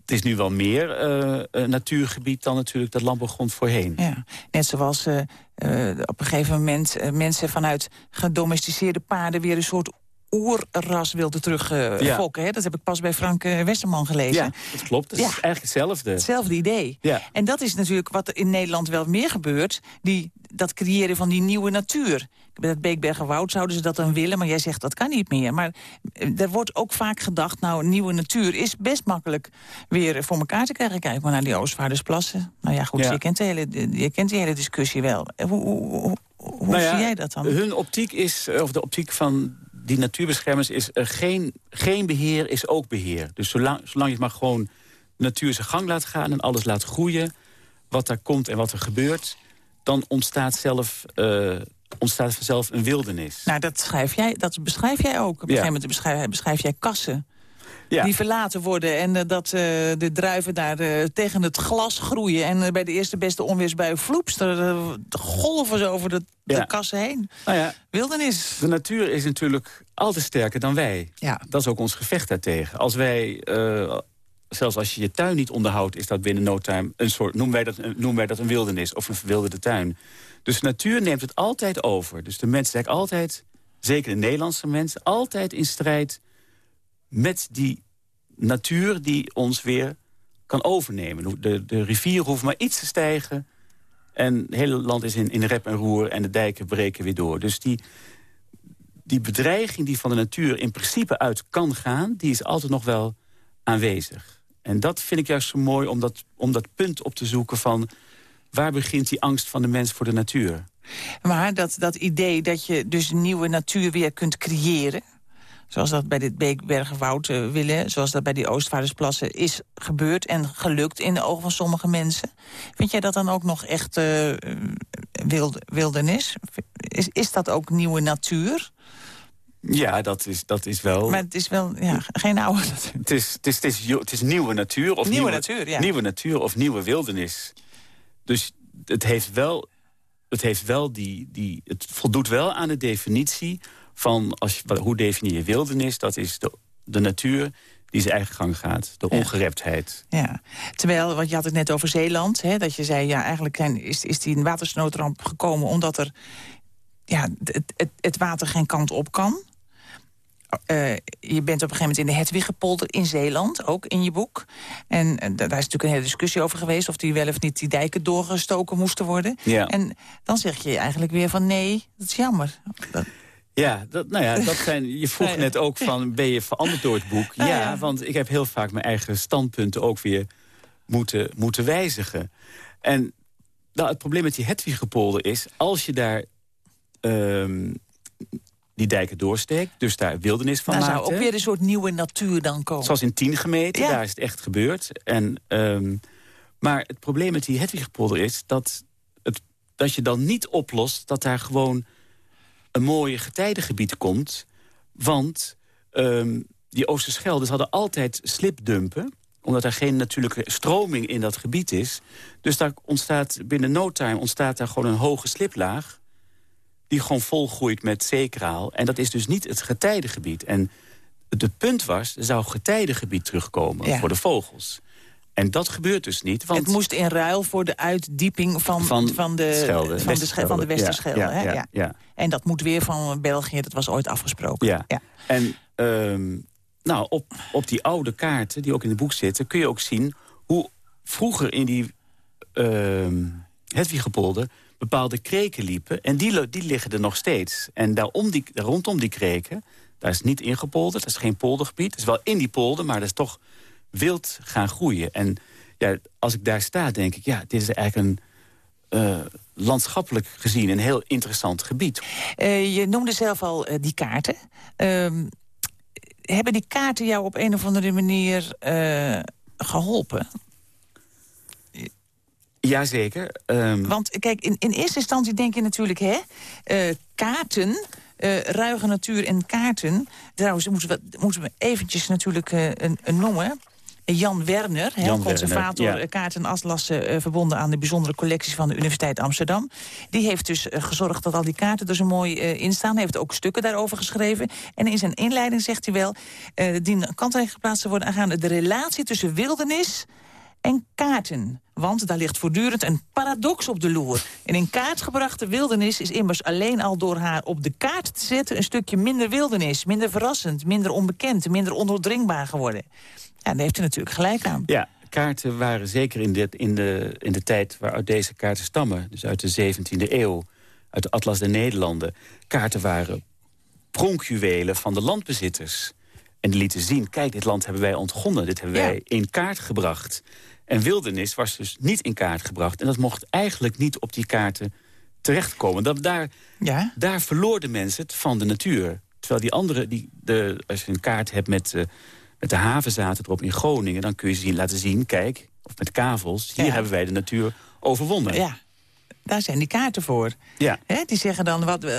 het is nu wel meer uh, natuurgebied dan natuurlijk dat landbouwgrond voorheen. Ja. Net zoals uh, op een gegeven moment mensen vanuit gedomesticeerde paarden... weer een soort oerras wilde terugfokken. Uh, Dat heb ik pas bij Frank uh, Westerman gelezen. Ja, dat klopt. Dat is eigenlijk hetzelfde. Hetzelfde idee. Ja. En dat is natuurlijk wat er in Nederland wel meer gebeurt. Die, dat creëren van die nieuwe natuur. Bij het Beekbergenwoud zouden ze dat dan willen, maar jij zegt dat kan niet meer. Maar eh, er wordt ook vaak gedacht, nou, nieuwe natuur is best makkelijk weer voor elkaar te krijgen. Kijk maar naar die Oostvaardersplassen. Nou ja, goed, Je, kent de hele, je kent die hele discussie wel. Hoe, hoe, hoe nou zie jij dat dan? Hun optiek is, of de optiek van die natuurbeschermers is er geen, geen beheer is ook beheer. Dus zolang, zolang je maar gewoon natuur zijn gang laat gaan... en alles laat groeien, wat er komt en wat er gebeurt... dan ontstaat, zelf, uh, ontstaat vanzelf een wildernis. Nou, dat, schrijf jij, dat beschrijf jij ook. Op een gegeven moment beschrijf, beschrijf jij kassen ja. die verlaten worden. En uh, dat uh, de druiven daar uh, tegen het glas groeien. En bij de eerste beste onweersbui vloeps. Golven ze over de, kassen heen. Nou ja, Wildernis. De natuur is natuurlijk altijd sterker dan wij. Ja. Dat is ook ons gevecht daartegen. Als wij... Zelfs als je je tuin niet onderhoudt, is dat binnen no time een soort... noemen wij dat, noemen wij dat een wildernis of een verwilderde tuin. Dus de natuur neemt het altijd over. Dus de mens is altijd, zeker de Nederlandse mens... altijd in strijd met die natuur die ons weer kan overnemen. De, de rivier hoeft maar iets te stijgen... en het hele land is in, in rep en roer en de dijken breken weer door. Dus die, die bedreiging die van de natuur in principe uit kan gaan... die is altijd nog wel aanwezig. En dat vind ik juist zo mooi om dat, om dat punt op te zoeken van... waar begint die angst van de mens voor de natuur? Maar dat, dat idee dat je dus nieuwe natuur weer kunt creëren... zoals dat bij dit Beekbergenwoud uh, willen... zoals dat bij die Oostvaardersplassen is gebeurd en gelukt in de ogen van sommige mensen. Vind jij dat dan ook nog echt uh, wildernis? Is, is dat ook nieuwe natuur? Ja, dat is, dat is wel... Maar het is wel ja, geen oude natuur. [LAUGHS] Het is, het is, het is, het is nieuwe natuur. Of nieuwe, nieuwe, natuur, ja. Nieuwe natuur of nieuwe wildernis. Dus het heeft wel, het heeft wel die, die... Het voldoet wel aan de definitie van... Als je, hoe definieer je wildernis? Dat is de, de natuur die zijn eigen gang gaat. De ongereptheid. Ja. Terwijl, want je had het net over Zeeland. Hè, dat je zei, ja, eigenlijk is, is die watersnoodramp gekomen... omdat er ja, het, het, het water geen kant op kan. Uh, je bent op een gegeven moment in de Hedwiggepolder in Zeeland, ook in je boek. En uh, daar is natuurlijk een hele discussie over geweest... of die wel of niet die dijken doorgestoken moesten worden. Ja. En dan zeg je eigenlijk weer van nee, dat is jammer. Dat... Ja, dat, nou ja, dat zijn, je [LAUGHS] vroeg net ook van, ben je veranderd door het boek? Ja, ja, want ik heb heel vaak mijn eigen standpunten ook weer moeten, moeten wijzigen. En nou, het probleem met die Hedwiggepolder is... als je daar um, die dijken doorsteekt. Dus daar wildernis van daar maakt. zou ook weer een soort nieuwe natuur dan komen. Zoals in tien gemeten, daar is het echt gebeurd. En, um, maar het probleem met die Hedwigpolder is dat, het, dat je dan niet oplost... dat daar gewoon een mooie getijdengebied komt. Want um, die Oosterschelders hadden altijd slipdumpen omdat er geen natuurlijke stroming in dat gebied is. Dus daar ontstaat binnen no time ontstaat daar gewoon een hoge sliplaag die gewoon volgroeit met zeekraal. En dat is dus niet het getijdengebied. En het punt was, er zou getijdengebied terugkomen voor de vogels. En dat gebeurt dus niet. Want het moest in ruil voor de uitdieping van, van, van de, Schelde, van, de, van de Westerschelde. Ja, ja, ja, En dat moet weer van België, dat was ooit afgesproken. Ja. En um, nou, op, op die oude kaarten, die ook in het boek zitten... kun je ook zien hoe vroeger in die Hedwigepolder bepaalde kreken liepen. En die, die liggen er nog steeds. En daarom die, rondom die kreken, daar is niet ingepolderd. Dat is geen poldergebied. Dat is wel in die polder, maar dat is toch wild gaan groeien. En ja, als ik daar sta, denk ik... ja, dit is eigenlijk een... Uh, landschappelijk gezien een heel interessant gebied. Uh, je noemde zelf al uh, die kaarten. Uh, hebben die kaarten jou op een of andere manier geholpen? Jazeker. Um... Want kijk, in, in eerste instantie denk je natuurlijk, hè, kaarten... Uh, ruige natuur en kaarten. Trouwens, moeten we, moeten we eventjes natuurlijk uh, een, een noemen. Jan Werner, Jan conservator Werner, ja. en atlassen... Uh, verbonden aan de bijzondere collecties van de Universiteit Amsterdam. Die heeft dus gezorgd dat al die kaarten er zo mooi in staan. Hij heeft ook stukken daarover geschreven. En in zijn inleiding zegt hij wel... die kanttekening geplaatst te worden aangaande de relatie tussen wildernis en kaarten. Want daar ligt voortdurend een paradox op de loer. En in kaart gebrachte wildernis is immers alleen al door haar op de kaart te zetten... een stukje minder wildernis, minder verrassend, minder onbekend... minder ondoordringbaar geworden. Ja, daar heeft u natuurlijk gelijk aan. Ja, kaarten waren zeker in de, in de, in de tijd waaruit deze kaarten stammen... dus uit de 17e eeuw, uit de Atlas der Nederlanden... kaarten waren pronkjuwelen van de landbezitters... En die lieten zien, kijk, dit land hebben wij ontgonnen. Dit hebben wij in kaart gebracht. En wildernis was dus niet in kaart gebracht. En dat mocht eigenlijk niet op die kaarten terechtkomen. Dat, daar, ja? daar verloor de mensen het van de natuur. Terwijl die andere, die, de, als je een kaart hebt met, uh, met de havenzaten erop in Groningen... dan kun je zien, laten zien, kijk, of met kavels... hier hebben wij de natuur overwonnen. Ja, daar zijn die kaarten voor. Ja. die zeggen dan wat uh,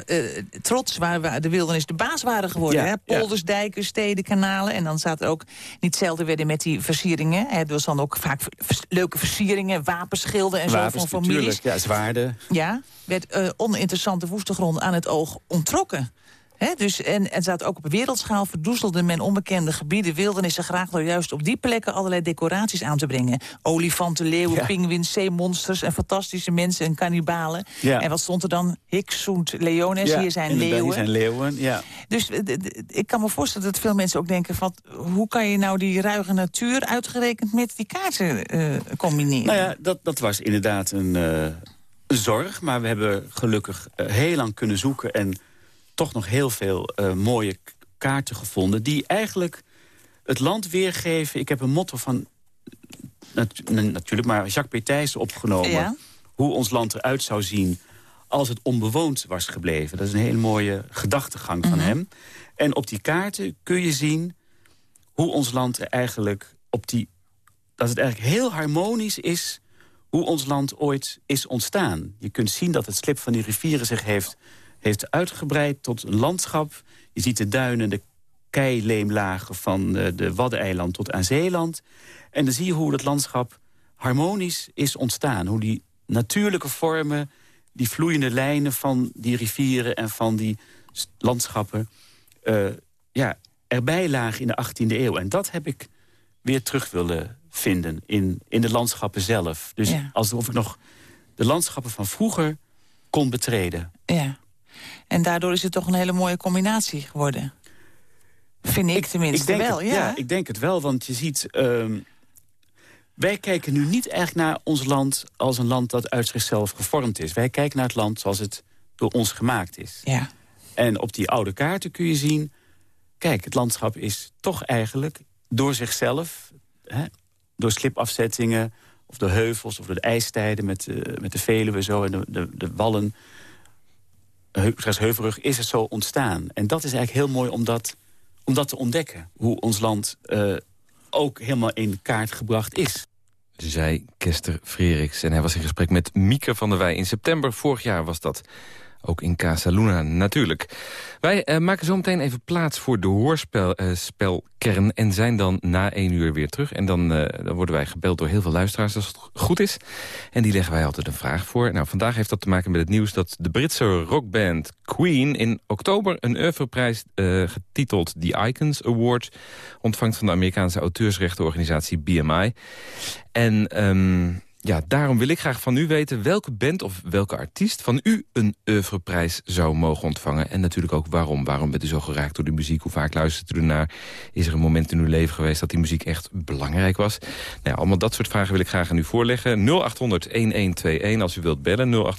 trots waar de wildernis de baas waren geworden. Ja, Polders, dijken, steden, kanalen. En dan staat er ook niet zelden werden met die versieringen. Hè, er was dan ook vaak leuke versieringen, wapenschilden en Wapens, zo van families. ja, zwaarden. Ja, werd uh, oninteressante woestegrond aan het oog ontrokken dus, en, en staat ook op wereldschaal verdoezelde men onbekende gebieden, wildernissen graag door juist op die plekken allerlei decoraties aan te brengen. Olifanten, leeuwen, ja. pinguïns, zeemonsters en fantastische mensen en kannibalen. En wat stond er dan? Hicks sunt leones, ja, hier zijn leeuwen. Hier zijn leeuwen, ja. Dus ik kan me voorstellen dat veel mensen ook denken van, hoe kan je nou die ruige natuur uitgerekend met die kaarten uh, combineren? Nou ja, dat, dat was inderdaad een, uh, zorg, maar we hebben gelukkig uh, heel lang kunnen zoeken en toch nog heel veel uh, mooie kaarten gevonden... die eigenlijk het land weergeven. Ik heb een motto van, natu natuurlijk, maar Jacques Pétijs opgenomen. Ja? hoe ons land eruit zou zien als het onbewoond was gebleven. Dat is een hele mooie gedachtegang van mhm. hem. En op die kaarten kun je zien hoe ons land eigenlijk op die... dat het eigenlijk heel harmonisch is hoe ons land ooit is ontstaan. Je kunt zien dat het slip van die rivieren zich heeft, heeft uitgebreid tot een landschap. Je ziet de duinen, de keileemlagen van de, de Waddeneiland tot aan Zeeland. En dan zie je hoe dat landschap harmonisch is ontstaan. Hoe die natuurlijke vormen, die vloeiende lijnen van die rivieren... en van die landschappen uh, ja, erbij lagen in de 18e eeuw. En dat heb ik weer terug willen vinden in, in de landschappen zelf. Dus alsof ik nog de landschappen van vroeger kon betreden. Ja. En daardoor is het toch een hele mooie combinatie geworden. Vind ik, tenminste ik wel, het, ja. ja. ik denk het wel, want je ziet... Ehm, wij kijken nu niet echt naar ons land als een land dat uit zichzelf gevormd is. Wij kijken naar het land zoals het door ons gemaakt is. Ja. En op die oude kaarten kun je zien... kijk, het landschap is toch eigenlijk door zichzelf... Hè, door slipafzettingen of door heuvels of door de ijstijden... met, uh, met de Veluwe zo en de, de, de wallen... Heuvelrug is het zo ontstaan. En dat is eigenlijk heel mooi om dat, om dat te ontdekken. Hoe ons land uh, ook helemaal in kaart gebracht is zei Kester Freriks. En hij was in gesprek met Mieke van der Wij. In september vorig jaar was dat. Ook in Casa Luna natuurlijk. Wij uh, maken zo meteen even plaats voor de hoorspelkern... Uh, en zijn dan na één uur weer terug. En dan, uh, dan, worden wij gebeld door heel veel luisteraars als het goed is. En die leggen wij altijd een vraag voor. Nou, vandaag heeft dat te maken met het nieuws dat de Britse rockband Queen... in oktober een oeuvreprijs uh, getiteld The Icons Award... ontvangt van de Amerikaanse auteursrechtenorganisatie BMI. En... Um, ja, daarom wil ik graag van u weten welke band of welke artiest van u een oeuvreprijs zou mogen ontvangen. En natuurlijk ook waarom. Waarom bent u zo geraakt door de muziek? Hoe vaak luistert u ernaar? Is er een moment in uw leven geweest dat die muziek echt belangrijk was? Nou allemaal dat soort vragen wil ik graag aan u voorleggen. 0800-1121 als u wilt bellen.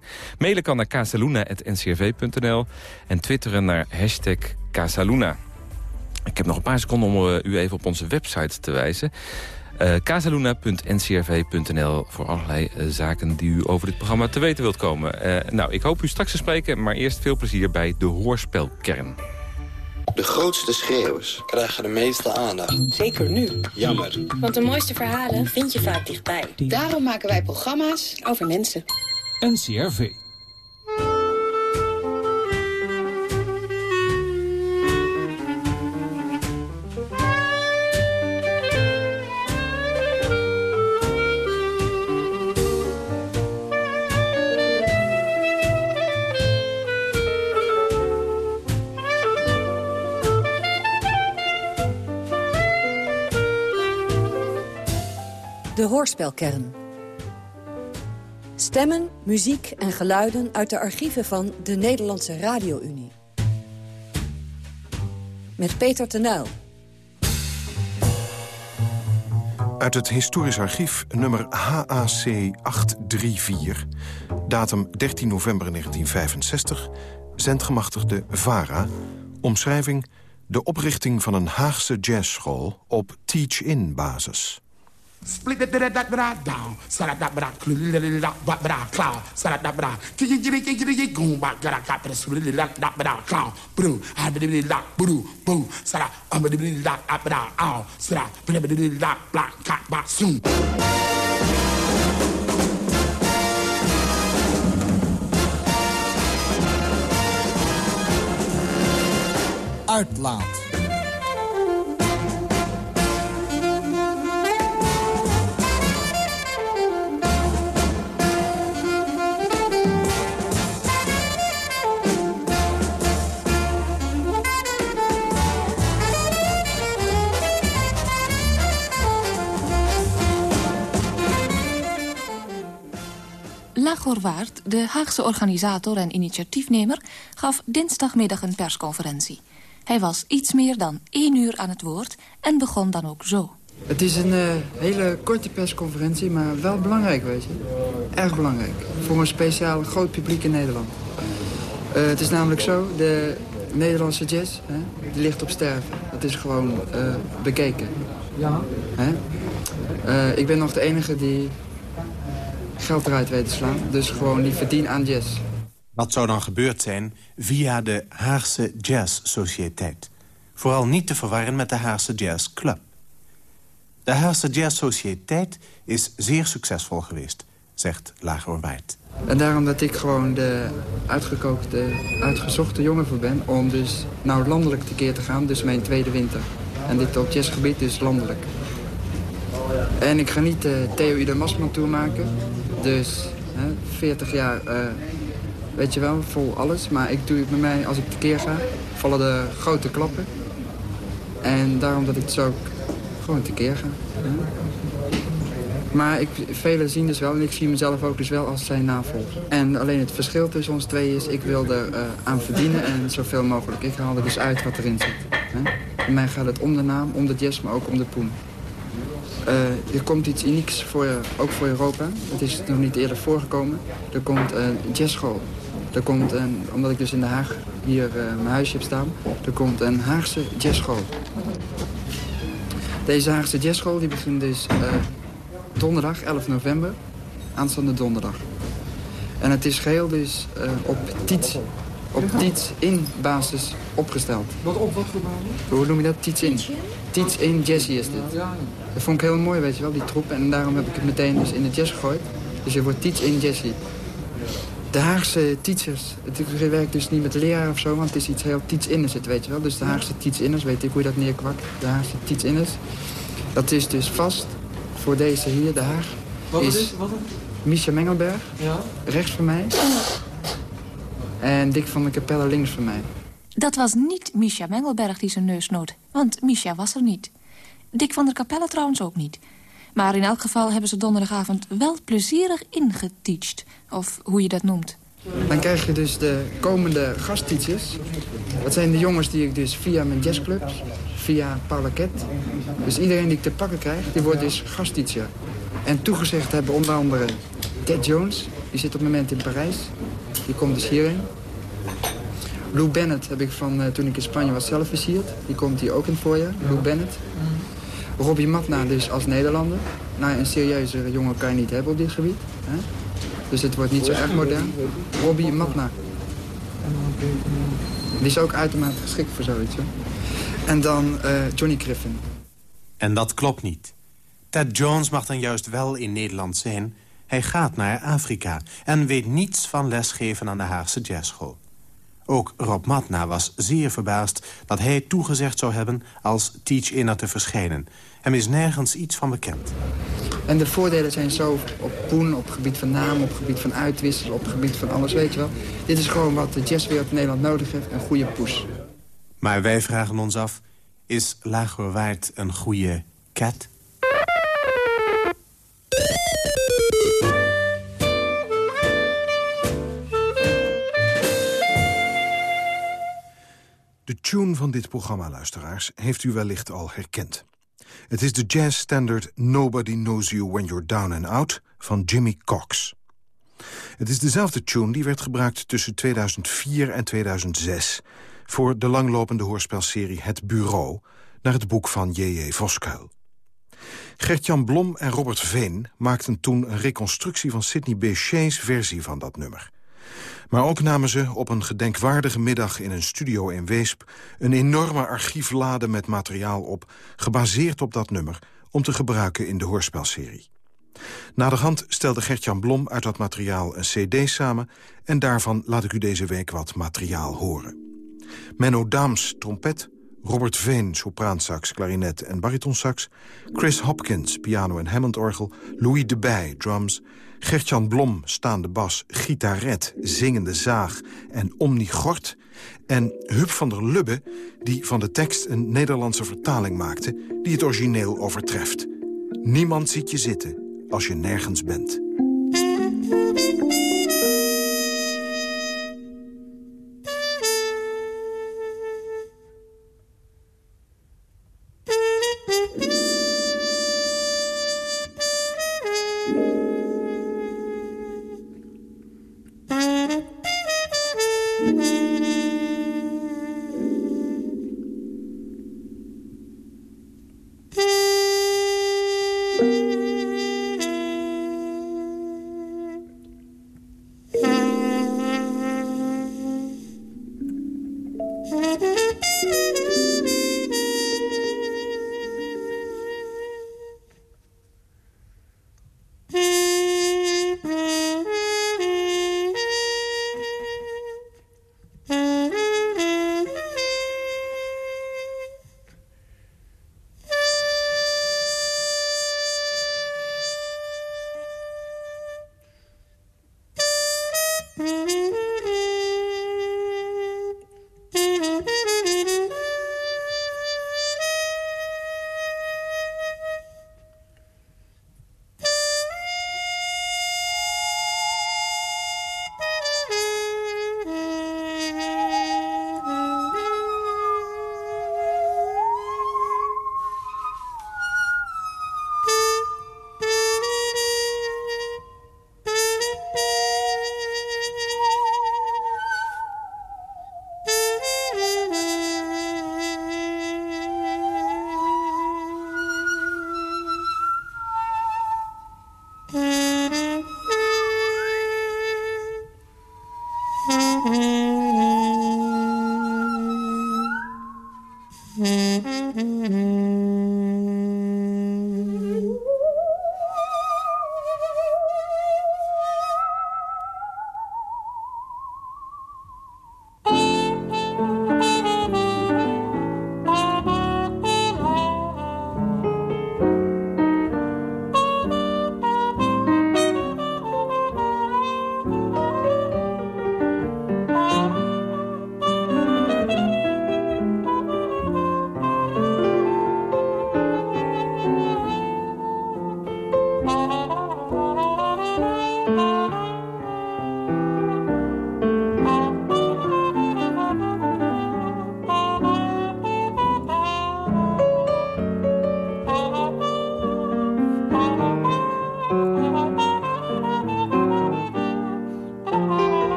0800-1121. Mailen kan naar casaluna.ncrv.nl en twitteren naar hashtag Casaluna. Ik heb nog een paar seconden om eh, u even op onze website te wijzen. Uh, casaluna.ncrv.nl voor allerlei uh, zaken die u over dit programma te weten wilt komen. Uh, nou, ik hoop u straks te spreken, maar eerst veel plezier bij de Hoorspelkern. De grootste schreeuwers krijgen de meeste aandacht. Zeker nu. Jammer. Want de mooiste verhalen vind je vaak dichtbij. Daarom maken wij programma's over mensen. NCRV. Hoorspelkern. Stemmen, muziek en geluiden uit de archieven van de Nederlandse Radio-Unie. Met Peter Tenuil. Uit het historisch archief nummer HAC 834. Datum 13 november 1965. Zendgemachtigde VARA. Omschrijving de oprichting van een Haagse jazzschool op teach-in-basis. Split it down, bra, bra bra cloud, sarat that bra, kiki kiki kiki kiki goom back, gara kat the bra cloud, bro, I it that black cat back soon. Uitlaat. Lagorwaard, de Haagse organisator en initiatiefnemer... gaf dinsdagmiddag een persconferentie. Hij was iets meer dan één uur aan het woord en begon dan ook zo. Het is een uh, hele korte persconferentie, maar wel belangrijk, weet je. Erg belangrijk. Voor een speciaal groot publiek in Nederland. Uh, het is namelijk zo, de Nederlandse jazz, hè, die ligt op sterven. Dat is gewoon uh, bekeken. Ja. Hè? ik ben nog de enige die geld eruit weet te slaan. Dus gewoon die verdien aan jazz. Wat zou dan gebeurd zijn via de Haagse Jazz Sociëteit? Vooral niet te verwarren met de Haagse Jazz Club. De Haagse Jazz Sociëteit is zeer succesvol geweest, zegt Lager Waard. En daarom dat ik gewoon de uitgekookte, uitgezochte jongen voor ben... om dus nou landelijk tekeer te gaan, dus mijn tweede winter. En dit op jazzgebied dus landelijk. En ik ga niet de Theo Ida Masman tour maken. Dus hè, 40 jaar, uh, weet je wel, vol alles. Maar ik doe bij mij, als ik tekeer ga, vallen de grote klappen. En daarom dat ik dus ook gewoon tekeer ga. Maar ik, velen zien dus wel, en ik zie mezelf ook dus wel als zijn navolger. En alleen het verschil tussen ons twee is, ik wil er uh, aan verdienen en zoveel mogelijk. Ik haal dus uit wat erin zit. Hè? Mij gaat het om de naam, om de jazz, maar ook om de poen. Uh, er komt iets unieks, voor, ook voor Europa. Het is nog niet eerder voorgekomen. Er komt een jazzschool. Er komt een, omdat ik dus in Den Haag hier uh, mijn huisje heb staan, er komt een Haagse jazzschool. Deze Haagse jazzschool die begint dus donderdag, 11 november, aanstaande donderdag. En het is geheel dus op TIETS, op TIETS in basis opgesteld. Wat op, wat voor basis? Hoe noem je dat? TIETS in. TIETS in Jazzy is dit. Dat vond ik heel mooi, weet je wel, die troep. En daarom heb ik het meteen dus in de jazz gegooid. Dus je wordt TIETS in Jazzy. De Haagse teachers, het werkt dus niet met leraar of zo, want het is iets heel teach in het, weet je wel. Dus de Haagse teach inners, weet ik hoe je dat neerkwakt. De Haagse teach inners. Dat is dus vast voor deze hier, de Haag. Wat is, is wat Misha Mengelberg, ja? rechts van mij. En Dick van de Capelle links van mij. Dat was niet Misha Mengelberg die zijn neus snoot, want Misha was er niet. Dick van der Capelle trouwens ook niet. Maar in elk geval hebben ze donderdagavond wel plezierig ingeteacht. Of hoe je dat noemt. Dan krijg je dus de komende gastteachers. Dat zijn de jongens die ik dus via mijn jazzclubs, via Paulaket. Dus iedereen die ik te pakken krijg, die wordt dus gastteacher. En toegezegd hebben onder andere Ted Jones. Die zit op het moment in Parijs. Die komt dus hierheen. Lou Bennett heb ik van uh, toen ik in Spanje was zelf versierd. Die komt hier ook in het voorjaar. Lou Bennett. Robbie Matna dus als Nederlander. Nou, een serieuze jongen kan je niet hebben op dit gebied. Hè? Dus het wordt niet zo erg modern. Robbie Matna. Die is ook uitermate geschikt voor zoiets. En dan uh, Johnny Griffin. En dat klopt niet. Ted Jones mag dan juist wel in Nederland zijn. Hij gaat naar Afrika en weet niets van lesgeven aan de Haagse jazzschool. Ook Rob Matna was zeer verbaasd dat hij toegezegd zou hebben als teach-inner te verschijnen. Hem is nergens iets van bekend. En de voordelen zijn zo op poen, op gebied van naam, op gebied van uitwisselen, op gebied van alles, weet je wel. Dit is gewoon wat de jazzwereld in Nederland nodig heeft, een goede poes. Maar wij vragen ons af, is Lagerwaard een goede cat? De tune van dit programma, luisteraars, heeft u wellicht al herkend. Het is de jazzstandard Nobody Knows You When You're Down and Out van Jimmy Cox. Het is dezelfde tune die werd gebruikt tussen 2004 en 2006... voor de langlopende hoorspelserie Het Bureau... naar het boek van J.J. Voskuil. Gert-Jan Blom en Robert Veen maakten toen een reconstructie... van Sidney Bechet's versie van dat nummer. Maar ook namen ze op een gedenkwaardige middag in een studio in Weesp... een enorme archieflade met materiaal op, gebaseerd op dat nummer... om te gebruiken in de hoorspelserie. Naderhand stelde Gertjan Blom uit dat materiaal een cd samen... en daarvan laat ik u deze week wat materiaal horen. Menno Daams, trompet, Robert Veen, sopraansax, klarinet en baritonsax... Chris Hopkins, piano en Hammondorgel, Louis de Bij, drums... Gertjan Blom, staande bas, gitaret, zingende zaag en omnigort... en Huub van der Lubbe, die van de tekst een Nederlandse vertaling maakte... die het origineel overtreft. Niemand ziet je zitten als je nergens bent.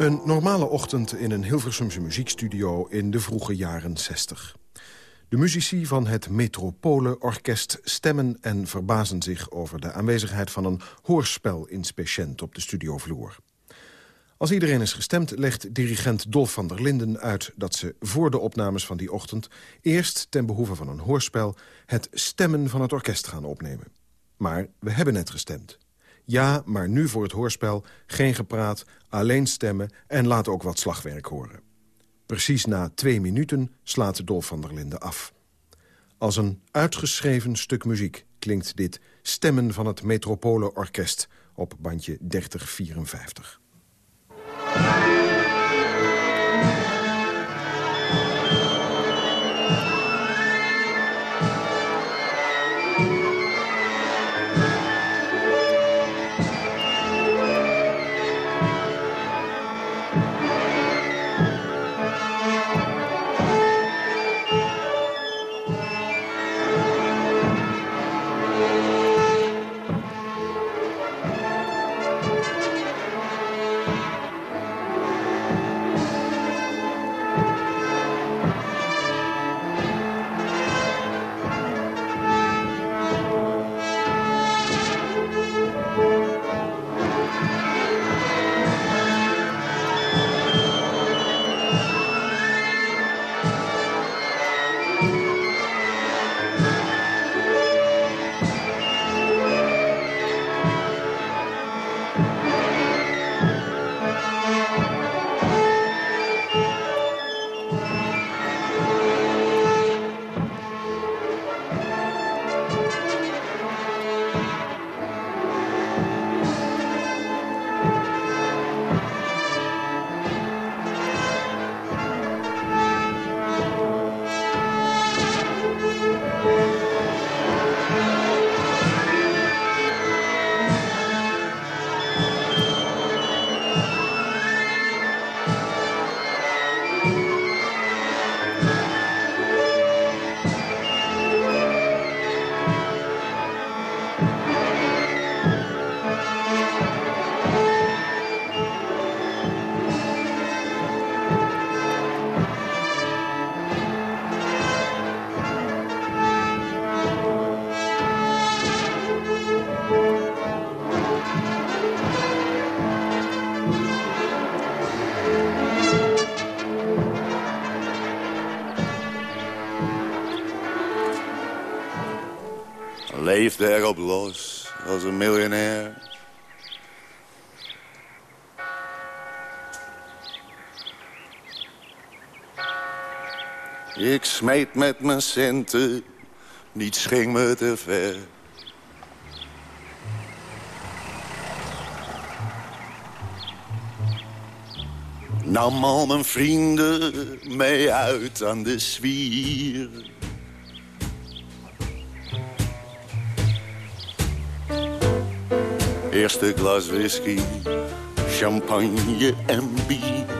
Een normale ochtend in een Hilversumse muziekstudio in de vroege jaren 60. De muzici van het Metropole Orkest stemmen en verbazen zich... over de aanwezigheid van een hoorspel-inspeciënt op de studiovloer. Als iedereen is gestemd, legt dirigent Dolf van der Linden uit... dat ze voor de opnames van die ochtend... eerst ten behoeve van een hoorspel... het stemmen van het orkest gaan opnemen. Maar we hebben net gestemd. Ja, maar nu voor het hoorspel geen gepraat, alleen stemmen... en laat ook wat slagwerk horen. Precies na twee minuten slaat Dolf van der Linden af. Als een uitgeschreven stuk muziek klinkt dit Stemmen van het Metropole Orkest op bandje 3054. Erop los als een miljonair. Ik smeet met mijn centen, niets ging me te ver. Nam al mijn vrienden mee uit aan de zwier. Eerste glas whisky, champagne en bier.